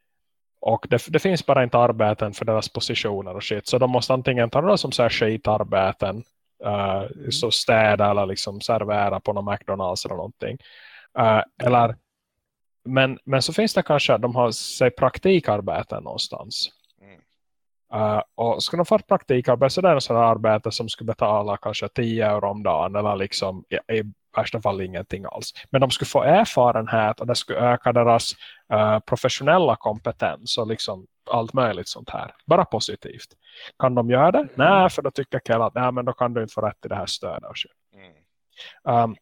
och det, det, finns bara inte arbeten för deras positioner och shit. Så de måste antingen ta det som så här skitarbeten. Uh, mm. Så städa eller liksom servera på någon McDonalds eller någonting. Uh, eller men, men så finns det kanske att de har sig praktikarbeten någonstans. Mm. Uh, och ska de få ett praktikarbete så är det en sån arbete som skulle betala kanske 10 euro om dagen eller liksom i, i värsta fall ingenting alls. Men de skulle få erfarenhet och det skulle öka deras uh, professionella kompetens och liksom allt möjligt sånt här. Bara positivt. Kan de göra det? Mm. Nej, för då tycker Kjell att nej, men då kan du inte få rätt till det här stödet. Mm. Um,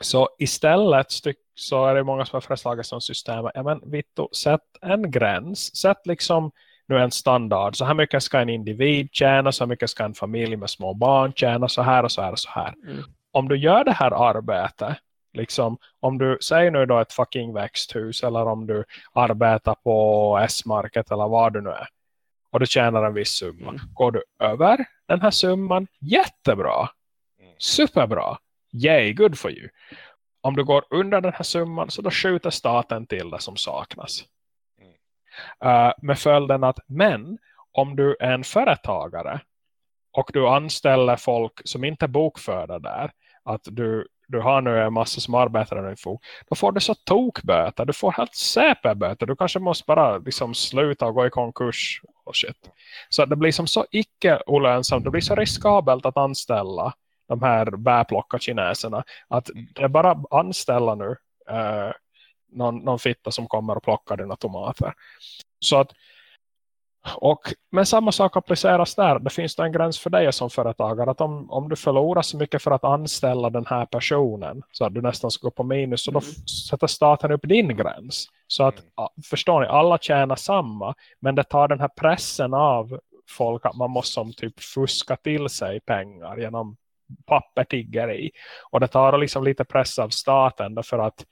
så istället så är det många som har föreslagit som system. Ja men Vittu, sätt en gräns. Sätt liksom nu en standard. Så här mycket ska en individ tjäna, så här mycket ska en familj med små barn tjäna, så här och så här och så här. Mm. Om du gör det här arbetet, liksom, om du säger nu då ett fucking växthus eller om du arbetar på S-market eller vad du nu är och du tjänar en viss summa. Mm. Går du över den här summan, jättebra. Mm. Superbra. Yay, good for you. Om du går under den här summan så då skjuter staten till det som saknas. Mm. Uh, med följden att, men om du är en företagare och du anställer folk som inte är bokförda där, att du, du har nu en massa som arbetar där info, då får du så tokböter, du får helt CP-böter, du kanske måste bara liksom sluta och gå i konkurs och shit. Så det blir som så icke olönsamt, det blir så riskabelt att anställa de här bärplocka kineserna, att det är bara anställa nu eh, någon, någon fitta som kommer och plockar dina tomater. Så att och, men samma sak appliceras där. Det finns då en gräns för dig som företagare. Att om, om du förlorar så mycket för att anställa den här personen. Så att du nästan ska gå på minus. Så då Mm. sätter staten upp din gräns. Så att, Mm. förstår ni, alla tjänar samma. Men det tar den här pressen av folk att man måste som typ fuska till sig pengar genom pappertiggeri. Och det tar liksom lite press av staten. Därför att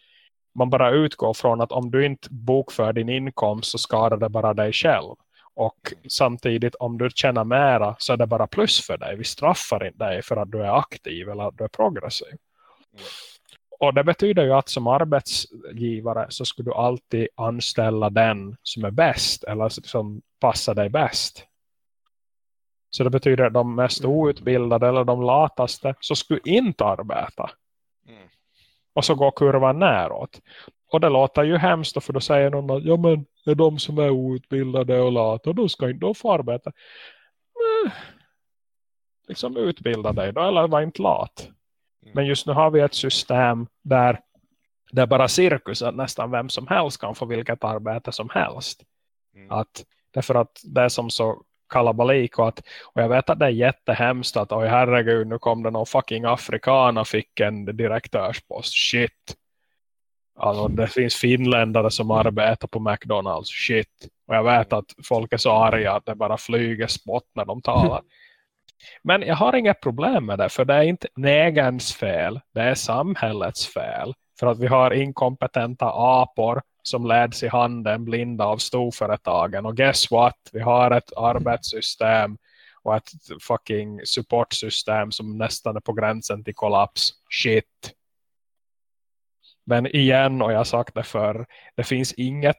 man bara utgår från att om du inte bokför din inkomst så skadar det bara dig själv. Och samtidigt om du tjänar mera så är det bara plus för dig. Vi straffar inte dig för att du är aktiv eller att du är progressiv. Mm. Och det betyder ju att som arbetsgivare så skulle du alltid anställa den som är bäst eller som passar dig bäst. Så det betyder att de mest Mm. outbildade eller de lataste så skulle inte arbeta. Mm. Och så går kurvan näråt. Och det låter ju hemskt för då säger någon att ja men är de som är outbildade och lata då ska inte de få arbeta. Eh, liksom utbilda dig då eller var inte lat. Mm. Men just nu har vi ett system där det är bara cirkus att nästan vem som helst kan få vilket arbete som helst. Mm. Att, därför att det är som så kalabalik och, att, och jag vet att det är jättehemskt att oj herregud nu kom det någon fucking afrikan och fick en direktörspost. Shit. Alltså det finns finländare som arbetar på McDonalds. Shit. Och jag vet att folk är så arga att det bara flyger spott när de talar. Men jag har inga problem med det för det är inte negerns fel. Det är samhällets fel. För att vi har inkompetenta apor som leds i handen blinda av storföretagen. Och guess what? Vi har ett arbetssystem och ett fucking supportsystem som nästan är på gränsen till kollaps. Shit. Men igen, och jag har sagt det för det finns inget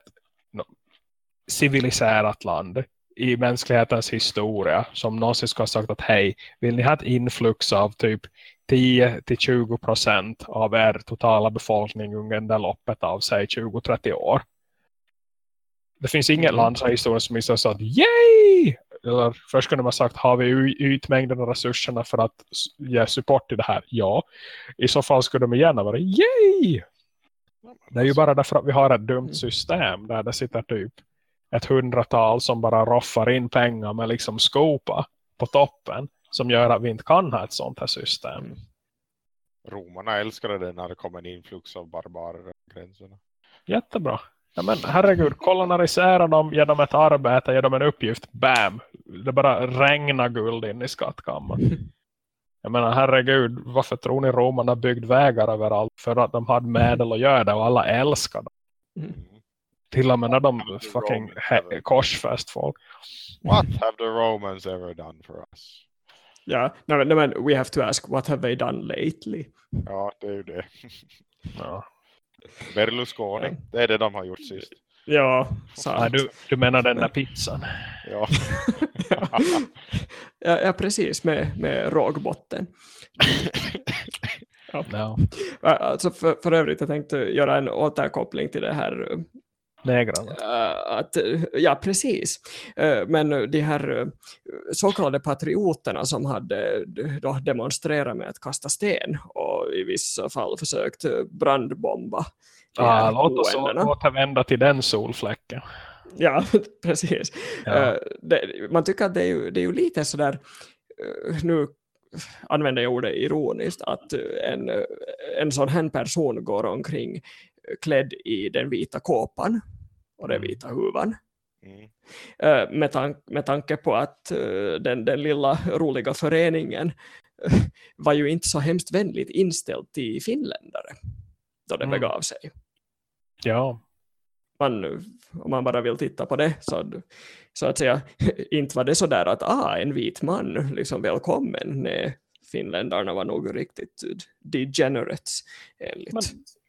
civiliserat land i mänsklighetens historia som någonsin ska ha sagt att hej, vill ni ha ett influx av typ 10-20 procent av er totala befolkning under loppet av säg 20-30 år. Det finns inget Mm. land i historien som har sagt yay! Eller först kunde man sagt har vi ytmängden och resurserna för att ge support till det här? Ja. I så fall skulle de gärna vara yay! Det är ju bara därför att vi har ett dumt Mm. system där det sitter typ ett hundratal som bara roffar in pengar med liksom skopa på toppen som gör att vi inte kan ha ett sånt här system. Mm. Romarna älskade det när det kom en influx av barbarer över gränserna. Jättebra. Ja, men herregud, kolonisera dem, ge dem ett arbete, ge dem en uppgift, bam! Det bara regnar guld in i skattkammaren. Jag menar, herregud, varför tror ni romarna byggde vägar överallt? För att de hade medel att göra det och alla älskade dem. Mm. Till och med när de fucking korsfäst folk. What have the Romans ever done for us? Ja, no, no, men we have to ask, what have they done lately? Ja, det är ju det. Ja. Berlusconi, Ja. det är det de har gjort sist. Ja, Nej, sant. du, du menar den där pizzan? Ja. ja, ja, precis, med, med rågbotten. No. Alltså för, för övrigt, jag tänkte göra en återkoppling till det här Negrarna. Uh, att, uh, ja, precis. Uh, men de här så kallade patrioterna som hade då demonstrerat med att kasta sten och i vissa fall försökt brandbomba Ah, låt oss återvända till den solfläcken. Ja, precis. Ja. Man tycker att det är ju, det är ju lite sådär, nu använder jag ordet ironiskt, att en, en sån här person går omkring klädd i den vita kåpan och den Mm. vita huvan. Mm. Eh, med, tan med tanke på att eh, den, den lilla roliga föreningen eh, var ju inte så hemskt vänligt inställd till finländare då det Mm. begav sig. Ja, Man, om man bara vill titta på det så, så att säga, inte var det så där att ah, en vit man, liksom välkommen. Nej, finländarna var nog riktigt degenerates enligt.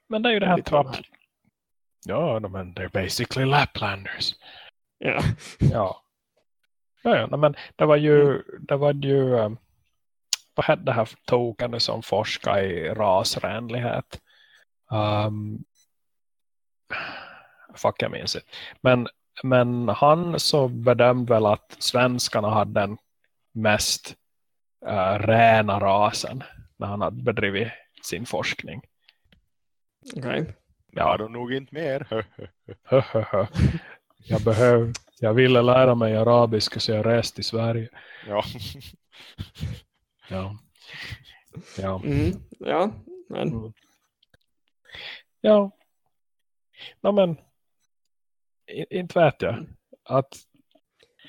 Men, det är ju det här trapp. Ja, men they're basically Laplanders. Ja. Ja. Ja, ja men det var ju, det var ju um, vad hette det här tokande som forskar i rasränlighet? Um, fuck, jag minns inte. Men, men han så bedömde väl att svenskarna hade den mest uh, räna rasen när han hade bedrivit sin forskning. Okej. Ja, de nog inte mer. Jag, behöv, jag ville lära mig arabiska så jag reste till Sverige. ja. Ja. Ja. Mm, ja, men Mm. Ja. No, men inte vet jag. Att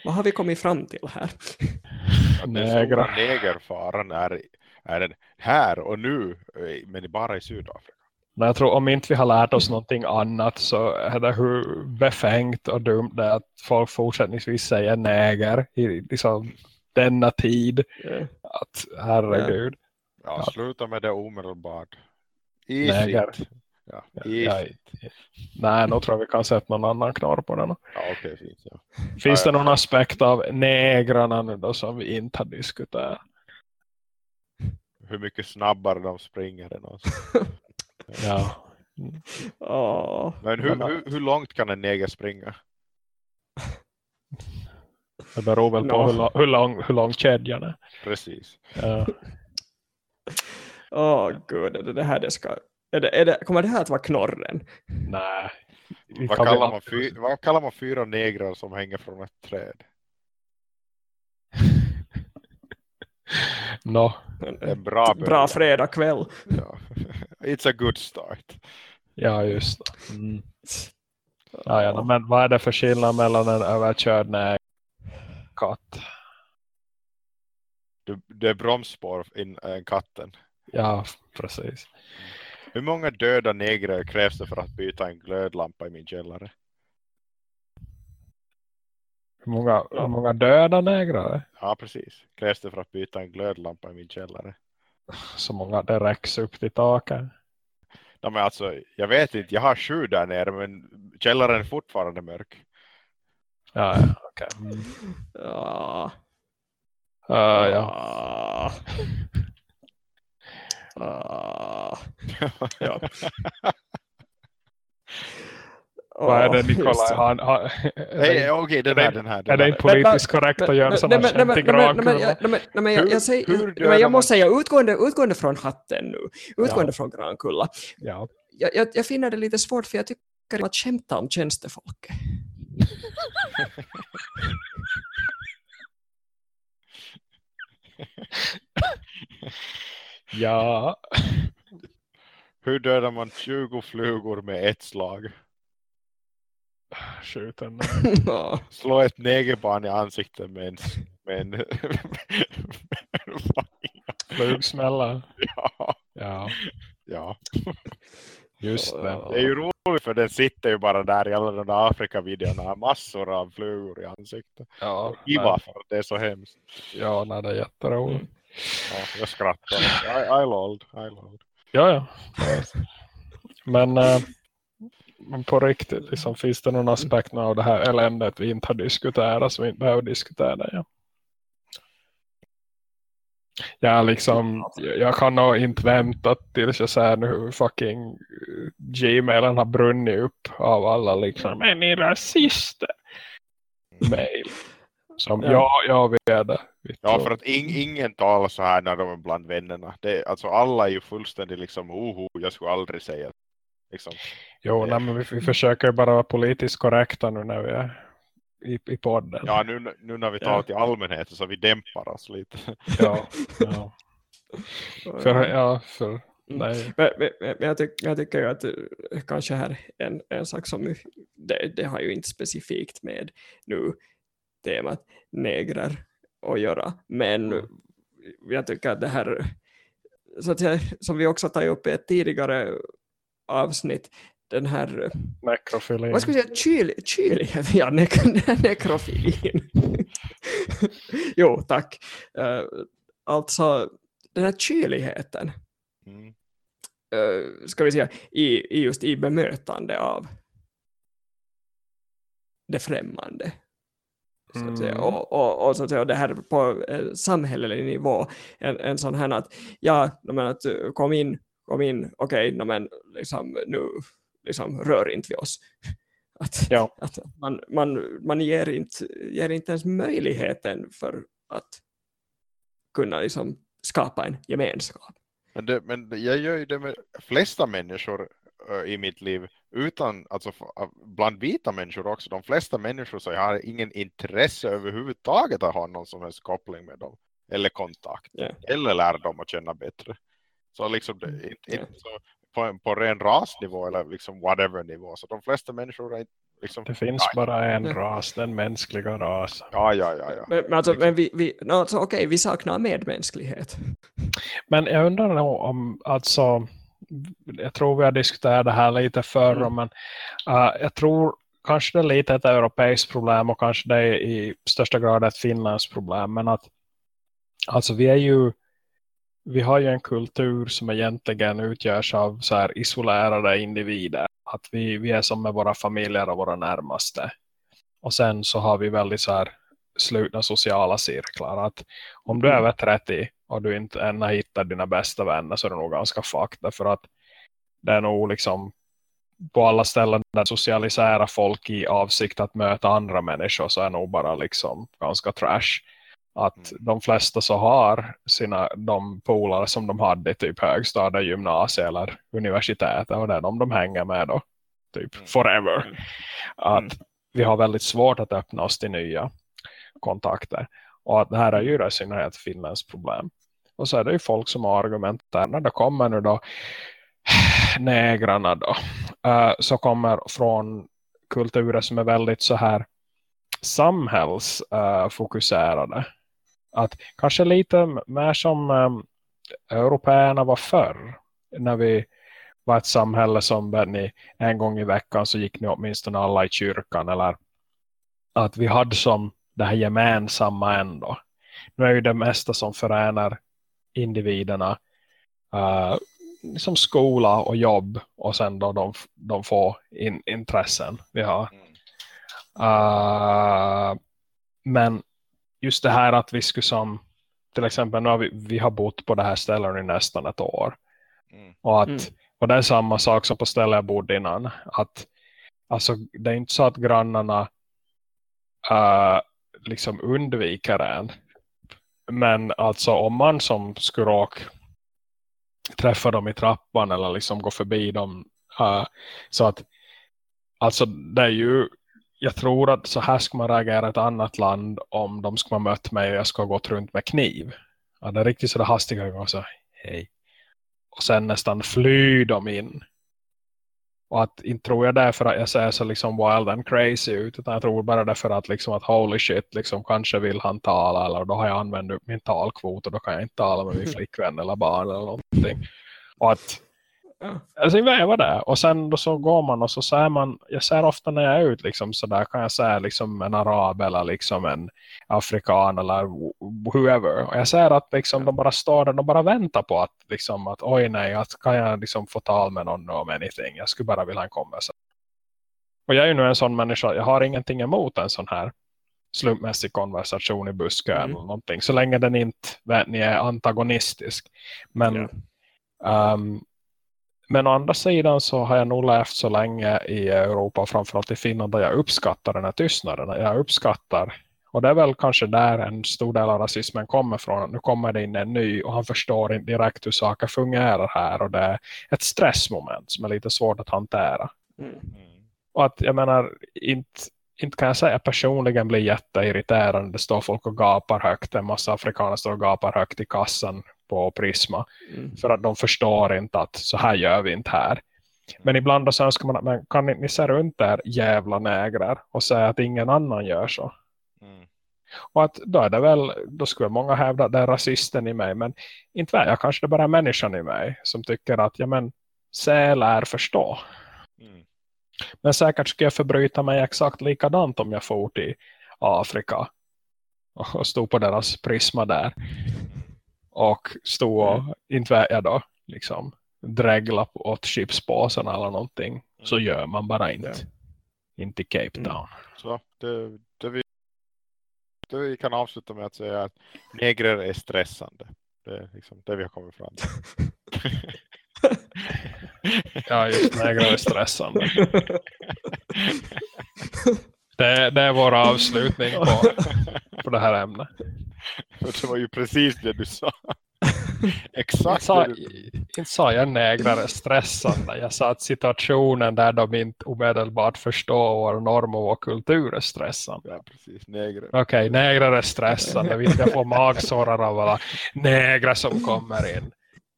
vad har vi kommit fram till här? Att den Negra. stora negerfaran är, är den här och nu, eh, men bara i Sydafrika. Men jag tror om inte vi har lärt oss någonting annat så är det hur befängt och dumt det är att folk fortsättningsvis säger neger i liksom denna tid. Eh, Att herregud. Ja, Ja. sluta med det omedelbart. Easy. Ja. Nej, nu tror jag vi kan sätta någon annan knorr på den. Ja, okej, fint. Ja. Finns Ja, det ja. någon aspekt av negrarna nu då som vi inte har diskuterat? Hur mycket snabbare de springer än oss. Ja. åh, Men hur, Men- hur, hur långt kan en neger springa? Det beror väl på Nå. hur, lång, hur, lång, hur lång kedjan är. Precis. Ja. åh gud, är det det här det ska... Är det, är det, kommer det här att vara knorren? Nej. Vad kallar, man alltid- fy, vad kallar man fyra negrar som hänger från ett träd? Nå, En bra Bra början. fredagkväll. Ja. It's a good start. ja just det. Mm. Ja, ja, men vad är det för skillnad mellan en överkörd katt? Det, det är bromsspår in äh, katten. Ja, precis. Hur många döda negrer krävs det för att byta en glödlampa i min källare? Hur många, hur många döda nägrar? Ja, precis. Krävs det för att byta en glödlampa i min källare? Så många det räcks upp till taket. Ja, men alltså, jag vet inte, jag har sju där nere men källaren är fortfarande mörk. Ja, ja okej. Mm. Ja. Ja, ja. Ah. Ja. Vad är det Nikolaj? Han, han, Nej, okej, den är här, den här. är det inte politiskt korrekt att göra sådana skämt i jag- måste säga, utgående, utgående från hatten nu, utgående Ja. från Grankulla, Ja. jag, jag, jag finner det lite svårt för jag tycker att skämta om tjänstefolket. ja, Hur dödar man 20 flugor med ett slag? Skjut en Ja. Slå ett negerbarn i ansiktet med en... Med en flugsmälla. ja, Ja, ja. just det. Ja. Det är ju roligt för den sitter ju bara där i alla de där Afrika-videorna. Massor av flugor i ansiktet. Ja, Iva för det är så hemskt. ja nej, det är jätteroligt. Ja, jag skrattar. I, I lolled. I lolled. Ja, ja. Men, eh, men på riktigt, liksom, finns det någon aspekt av det här eländet vi inte har diskuterat som vi inte behöver diskutera? Ja. Ja, liksom, jag kan nog inte vänta tills jag ser nu hur fucking eh, Gmailen har brunnit upp av alla liksom, är ni rasister? Mail. Som, Ja. ja, ja, vi är det. Ja, för att ing, ingen talar så här när de är bland vännerna. Det, alltså alla är ju fullständigt liksom, oho, jag skulle aldrig säga. Liksom. Jo, nej, men vi, vi försöker bara vara politiskt korrekta nu när vi är i, i podden. Ja, nu, nu när vi talar Ja. till allmänheten så vi dämpar oss lite. ja, ja. För, ja, för Mm. Men, men, men jag, tyck, jag tycker att uh, kanske här en, en sak som det, det har ju inte specifikt med nu temat negrer att göra, men mm. jag tycker att det här så att säga, som vi också tagit upp i ett tidigare avsnitt, den här... Nekrofilin. Vad ska jag säga? Kyl, kylighet, ja, nek nekrofilin. jo, tack. Uh, alltså, den här kyligheten, mm. uh, ska vi säga, i, i just i bemötande av det främmande. Så att säga. Mm. Och, och, och, så att säga, det här på eh, samhällelig nivå, en, en sån här att, ja, men att kom in, kom in, okej, okay, men liksom, nu liksom, rör inte vi oss. Att, ja. att man, man, man ger, inte, ger inte ens möjligheten för att kunna liksom, skapa en gemenskap. Men, det, men jag gör ju det med flesta människor uh, i mitt liv utan, alltså bland vita människor också, de flesta människor så jag har ingen intresse överhuvudtaget att ha någon som helst koppling med dem eller kontakt yeah. eller lära dem att känna bättre. Så liksom det, mm, inte, yeah. inte så på, en, på ren rasnivå eller liksom whatever nivå. Så de flesta människor är liksom... Det finns ja, bara en ras, den mänskliga rasen. Ja, ja, ja. ja. Men, men, alltså, men vi, vi, alltså, okej, okay, vi saknar medmänsklighet. Men jag undrar nog om, alltså, jag tror vi har diskuterat det här lite förr, mm. men uh, jag tror kanske det är lite ett europeiskt problem och kanske det är i största grad ett finländskt problem, men att alltså vi är ju vi har ju en kultur som egentligen utgörs av så här isolerade individer. Att vi, vi är som med våra familjer och våra närmaste. Och sen så har vi väldigt så här slutna sociala cirklar. Att om du är mm. över 30 och du inte än har hittat dina bästa vänner så är det nog ganska fucked. För att det är nog liksom på alla ställen där socialisera folk i avsikt att möta andra människor så är nog bara liksom ganska trash att mm. de flesta så har sina, de polare som de hade i typ högstadiet, gymnasiet eller universitetet och det är de de hänger med då, typ mm. forever. Mm. Att vi har väldigt svårt att öppna oss till nya kontakter. Och att det här är ju i synnerhet Finlands problem. Och så är det ju folk som har argument där när det kommer nu då negrarna då uh, så kommer från kulturer som är väldigt så här samhällsfokuserade. Att kanske lite mer som um, européerna var förr. När vi var ett samhälle som ni, en gång i veckan så gick ni åtminstone alla i kyrkan. Eller att vi hade som det här gemensamma ändå. Nu är ju det mesta som förenar individerna uh, som skola och jobb och sen då de, de får in, intressen vi har. Uh, men just det här att vi skulle som till exempel nu har vi, vi har bott på det här stället i nästan ett år. Mm. Och, att, mm. och det är samma sak som på stället jag bodde innan. Att, alltså, det är inte så att grannarna uh, liksom undviker en. Men alltså om man som skulle råka träffa dem i trappan eller liksom gå förbi dem. Uh, så att alltså det är ju jag tror att så här ska man reagera i ett annat land om de ska ha mött mig och jag ska ha gått runt med kniv. Ja, det är riktigt sådär hastiga gånger så hej. Och sen nästan flyr de in. Och att inte tror jag därför att jag ser så liksom wild and crazy ut. Utan jag tror bara därför att liksom att holy shit liksom kanske vill han tala. Eller då har jag använt upp min talkvot och då kan jag inte tala med min flickvän eller barn eller någonting. Och att Ja. Alltså jag var där. Och sen då så går man och så ser man, jag ser ofta när jag är ute liksom så där kan jag säga liksom en arab eller liksom en afrikan eller whoever. Och jag ser att liksom de bara står där och bara väntar på att liksom att oj nej, att kan jag liksom få tal med någon om anything. Jag skulle bara vilja ha en konversation. Och jag är ju nu en sån människa, jag har ingenting emot en sån här slumpmässig konversation i buskön mm. eller någonting. Så länge den inte vet ni, är antagonistisk. Men yeah. um, men å andra sidan så har jag nog levt så länge i Europa, framförallt i Finland, där jag uppskattar den här tystnaden. Jag uppskattar, och det är väl kanske där en stor del av rasismen kommer från. Nu kommer det in en ny och han förstår inte direkt hur saker fungerar här. Och det är ett stressmoment som är lite svårt att hantera. Mm. Och att jag menar, inte, inte kan jag säga personligen blir jätteirriterande. Det står folk och gapar högt. En massa afrikaner står och gapar högt i kassan på Prisma. Mm. För att de förstår inte att så här gör vi inte här. Men ibland då så önskar man att men kan inte ni se runt där jävla nägrar och säga att ingen annan gör så. Mm. Och att då är det väl, då skulle många hävda att det är rasisten i mig. Men inte vet jag, kanske det bara är människan i mig som tycker att ja men se, lär, förstå. Mm. Men säkert skulle jag förbryta mig exakt likadant om jag for till Afrika och stod på deras prisma där. Och stod och, inte vet jag då, liksom dregla åt chipspåsen eller någonting. Så gör man bara inte. Inte i Cape Mm. Town. Så det, det, vi, det vi kan avsluta med att säga att negrer är stressande. Det är liksom det vi har kommit fram till. Ja, just negrar är stressande. Det, det är vår avslutning på, på det här ämnet. det var ju precis det du sa. Jag Exakt sa, inte sa jag negrar är stressande. Jag sa att situationen där de inte omedelbart förstår vår norm och vår kultur är stressande. Ja, precis. Negrer. Okej, negrar är stressande. Vill jag få magsårar av alla negrar som kommer in.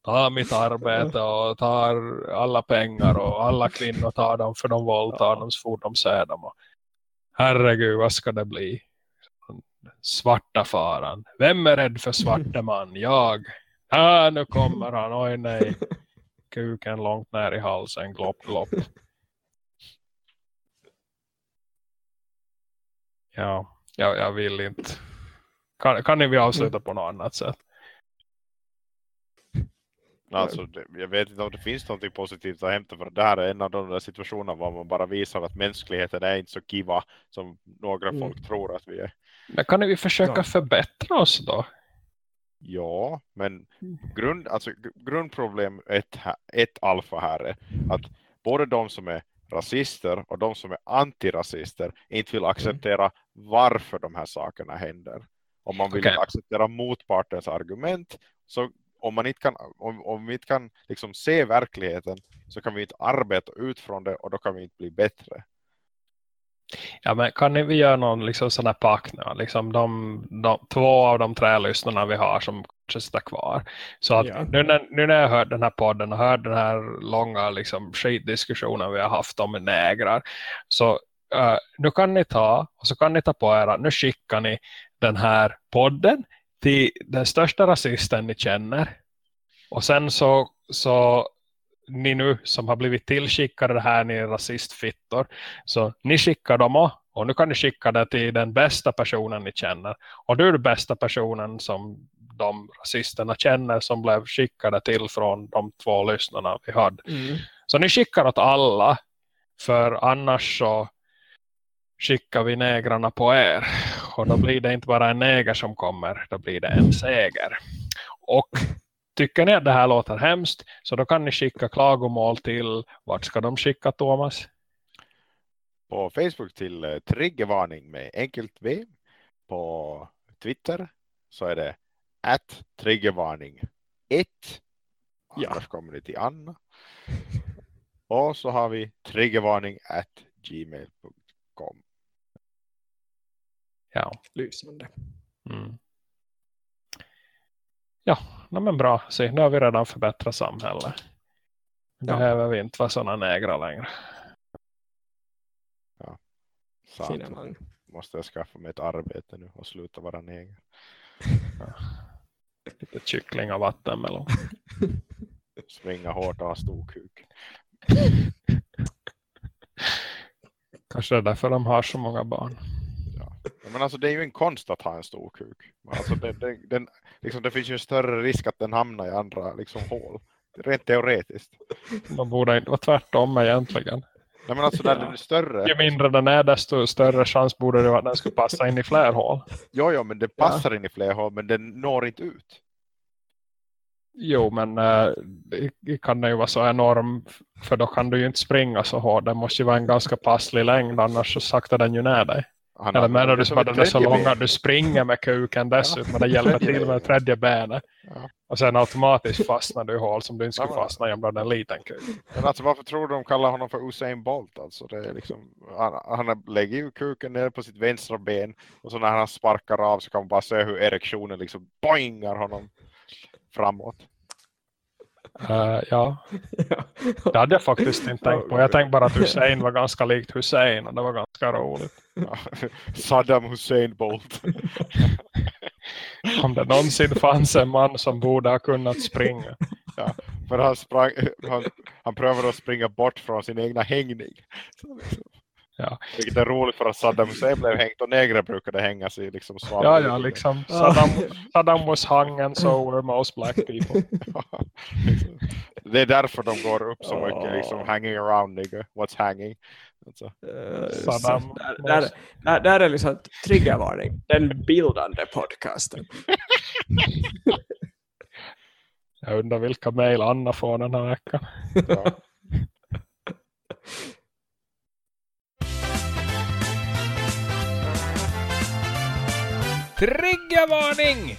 Tar mitt arbete och tar alla pengar och alla kvinnor tar dem för de våldtar dem så fort de ser dem. Och herregud, vad ska det bli? Svarta faran. Vem är rädd för svarte man? Jag. Ah, nu kommer han. Oj nej. Kuken långt ner i halsen. Glopp, glopp. Ja, jag, jag vill inte. Kan, kan ni vi avsluta på något annat sätt? Alltså, det, jag vet inte om det finns något positivt att hämta för det här är en av de där situationerna var man bara visar att mänskligheten är inte så kiva som några Mm. folk tror att vi är. Men kan vi försöka Ja. förbättra oss då? Ja, men grund, alltså, gr- grundproblem ett, ett alfa här är att både de som är rasister och de som är antirasister inte vill acceptera varför de här sakerna händer. Om man vill inte acceptera motpartens argument så om man inte kan, om, om vi inte kan liksom se verkligheten så kan vi inte arbeta ut från det och då kan vi inte bli bättre. Ja, men kan ni vi göra någon liksom sån här pakt nu? Liksom de, de, två av de tre lyssnarna vi har som kanske sitter kvar. Så att Ja. nu, när, nu när jag hört den här podden och hört den här långa liksom, skitdiskussionen vi har haft om negrar. Så eh, nu kan ni ta och så kan ni ta på er att nu skickar ni den här podden till den största rasisten ni känner. Och sen så, så ni nu som har blivit tillskickade det här, ni är rasistfittor. Så ni skickar dem och, och nu kan ni skicka det till den bästa personen ni känner. Och du är den bästa personen som de rasisterna känner som blev skickade till från de två lyssnarna vi hade. Mm. Så ni skickar åt alla. För annars så skickar vi negrarna på er. Och då blir det inte bara en neger som kommer. Då blir det en seger. Och tycker ni att det här låter hemskt. Så då kan ni skicka klagomål till. Vart ska de skicka Thomas? På Facebook till eh, triggervarning med enkelt V. På Twitter så är det att triggervarning 1. Ja. Annars kommer det till Anna. Och så har vi triggervarning at gmail.com. Ja. Lysande. Mm. Ja, men bra. Se, nu har vi redan förbättrat samhället. Ja. Behöver vi inte vara sådana negrar längre. Sant. Finemang. Måste jag skaffa mig ett arbete nu och sluta vara neger. Lite kyckling och vattenmelon. Springa hårt och ha stor kuk. Kanske det är därför de har så många barn. Ja, Men alltså det är ju en konst att ha en stor kuk. Alltså det, det, den, liksom det finns ju en större risk att den hamnar i andra liksom, hål. Rent teoretiskt. De borde inte vara tvärtom egentligen. Nej, men alltså när Ja. den är större. Ju mindre den är desto större chans borde det vara att den skulle passa in i fler hål. Jo, jo, men det passar in i fler hål men den når inte ut. Jo, men äh, kan det ju vara så enorm för då kan du ju inte springa så hårt. Det måste ju vara en ganska passlig längd annars så saktar den ju ner dig. Han Eller menar du som att den är så lång att du springer med kuken dessutom men det hjälper till med tredje benet. Ja. Och sen automatiskt fastnar du i hål som du inte skulle fastna i om du hade en liten kuk. Men alltså varför tror du de kallar honom för Usain Bolt? Alltså, det är liksom, han, han lägger ju kuken ner på sitt vänstra ben och så när han sparkar av så kan man bara se hur erektionen liksom boingar honom framåt. Uh, ja. Det hade jag faktiskt inte tänkt på. Jag tänkte bara att Hussein var ganska likt Hussein och det var ganska roligt. Saddam Hussein Bolt. Om det någonsin fanns en man som borde ha kunnat springa. Ja, för han, sprang, han, han prövade att springa bort från sin egna hängning. Ja. Vilket är roligt för att Saddam Hussein blev hängt och negrer brukade hänga sig liksom svaga. Ja, ja, liksom Saddam, Saddam was hung and so were most black people. Det är därför de går upp så mycket, liksom hanging around nigga. What's hanging? Alltså. Uh, Saddam så där, där, där, där är liksom triggervarning. Den bildande podcasten. Jag undrar vilka mejl Anna får den här veckan. Ja. Triggervarning!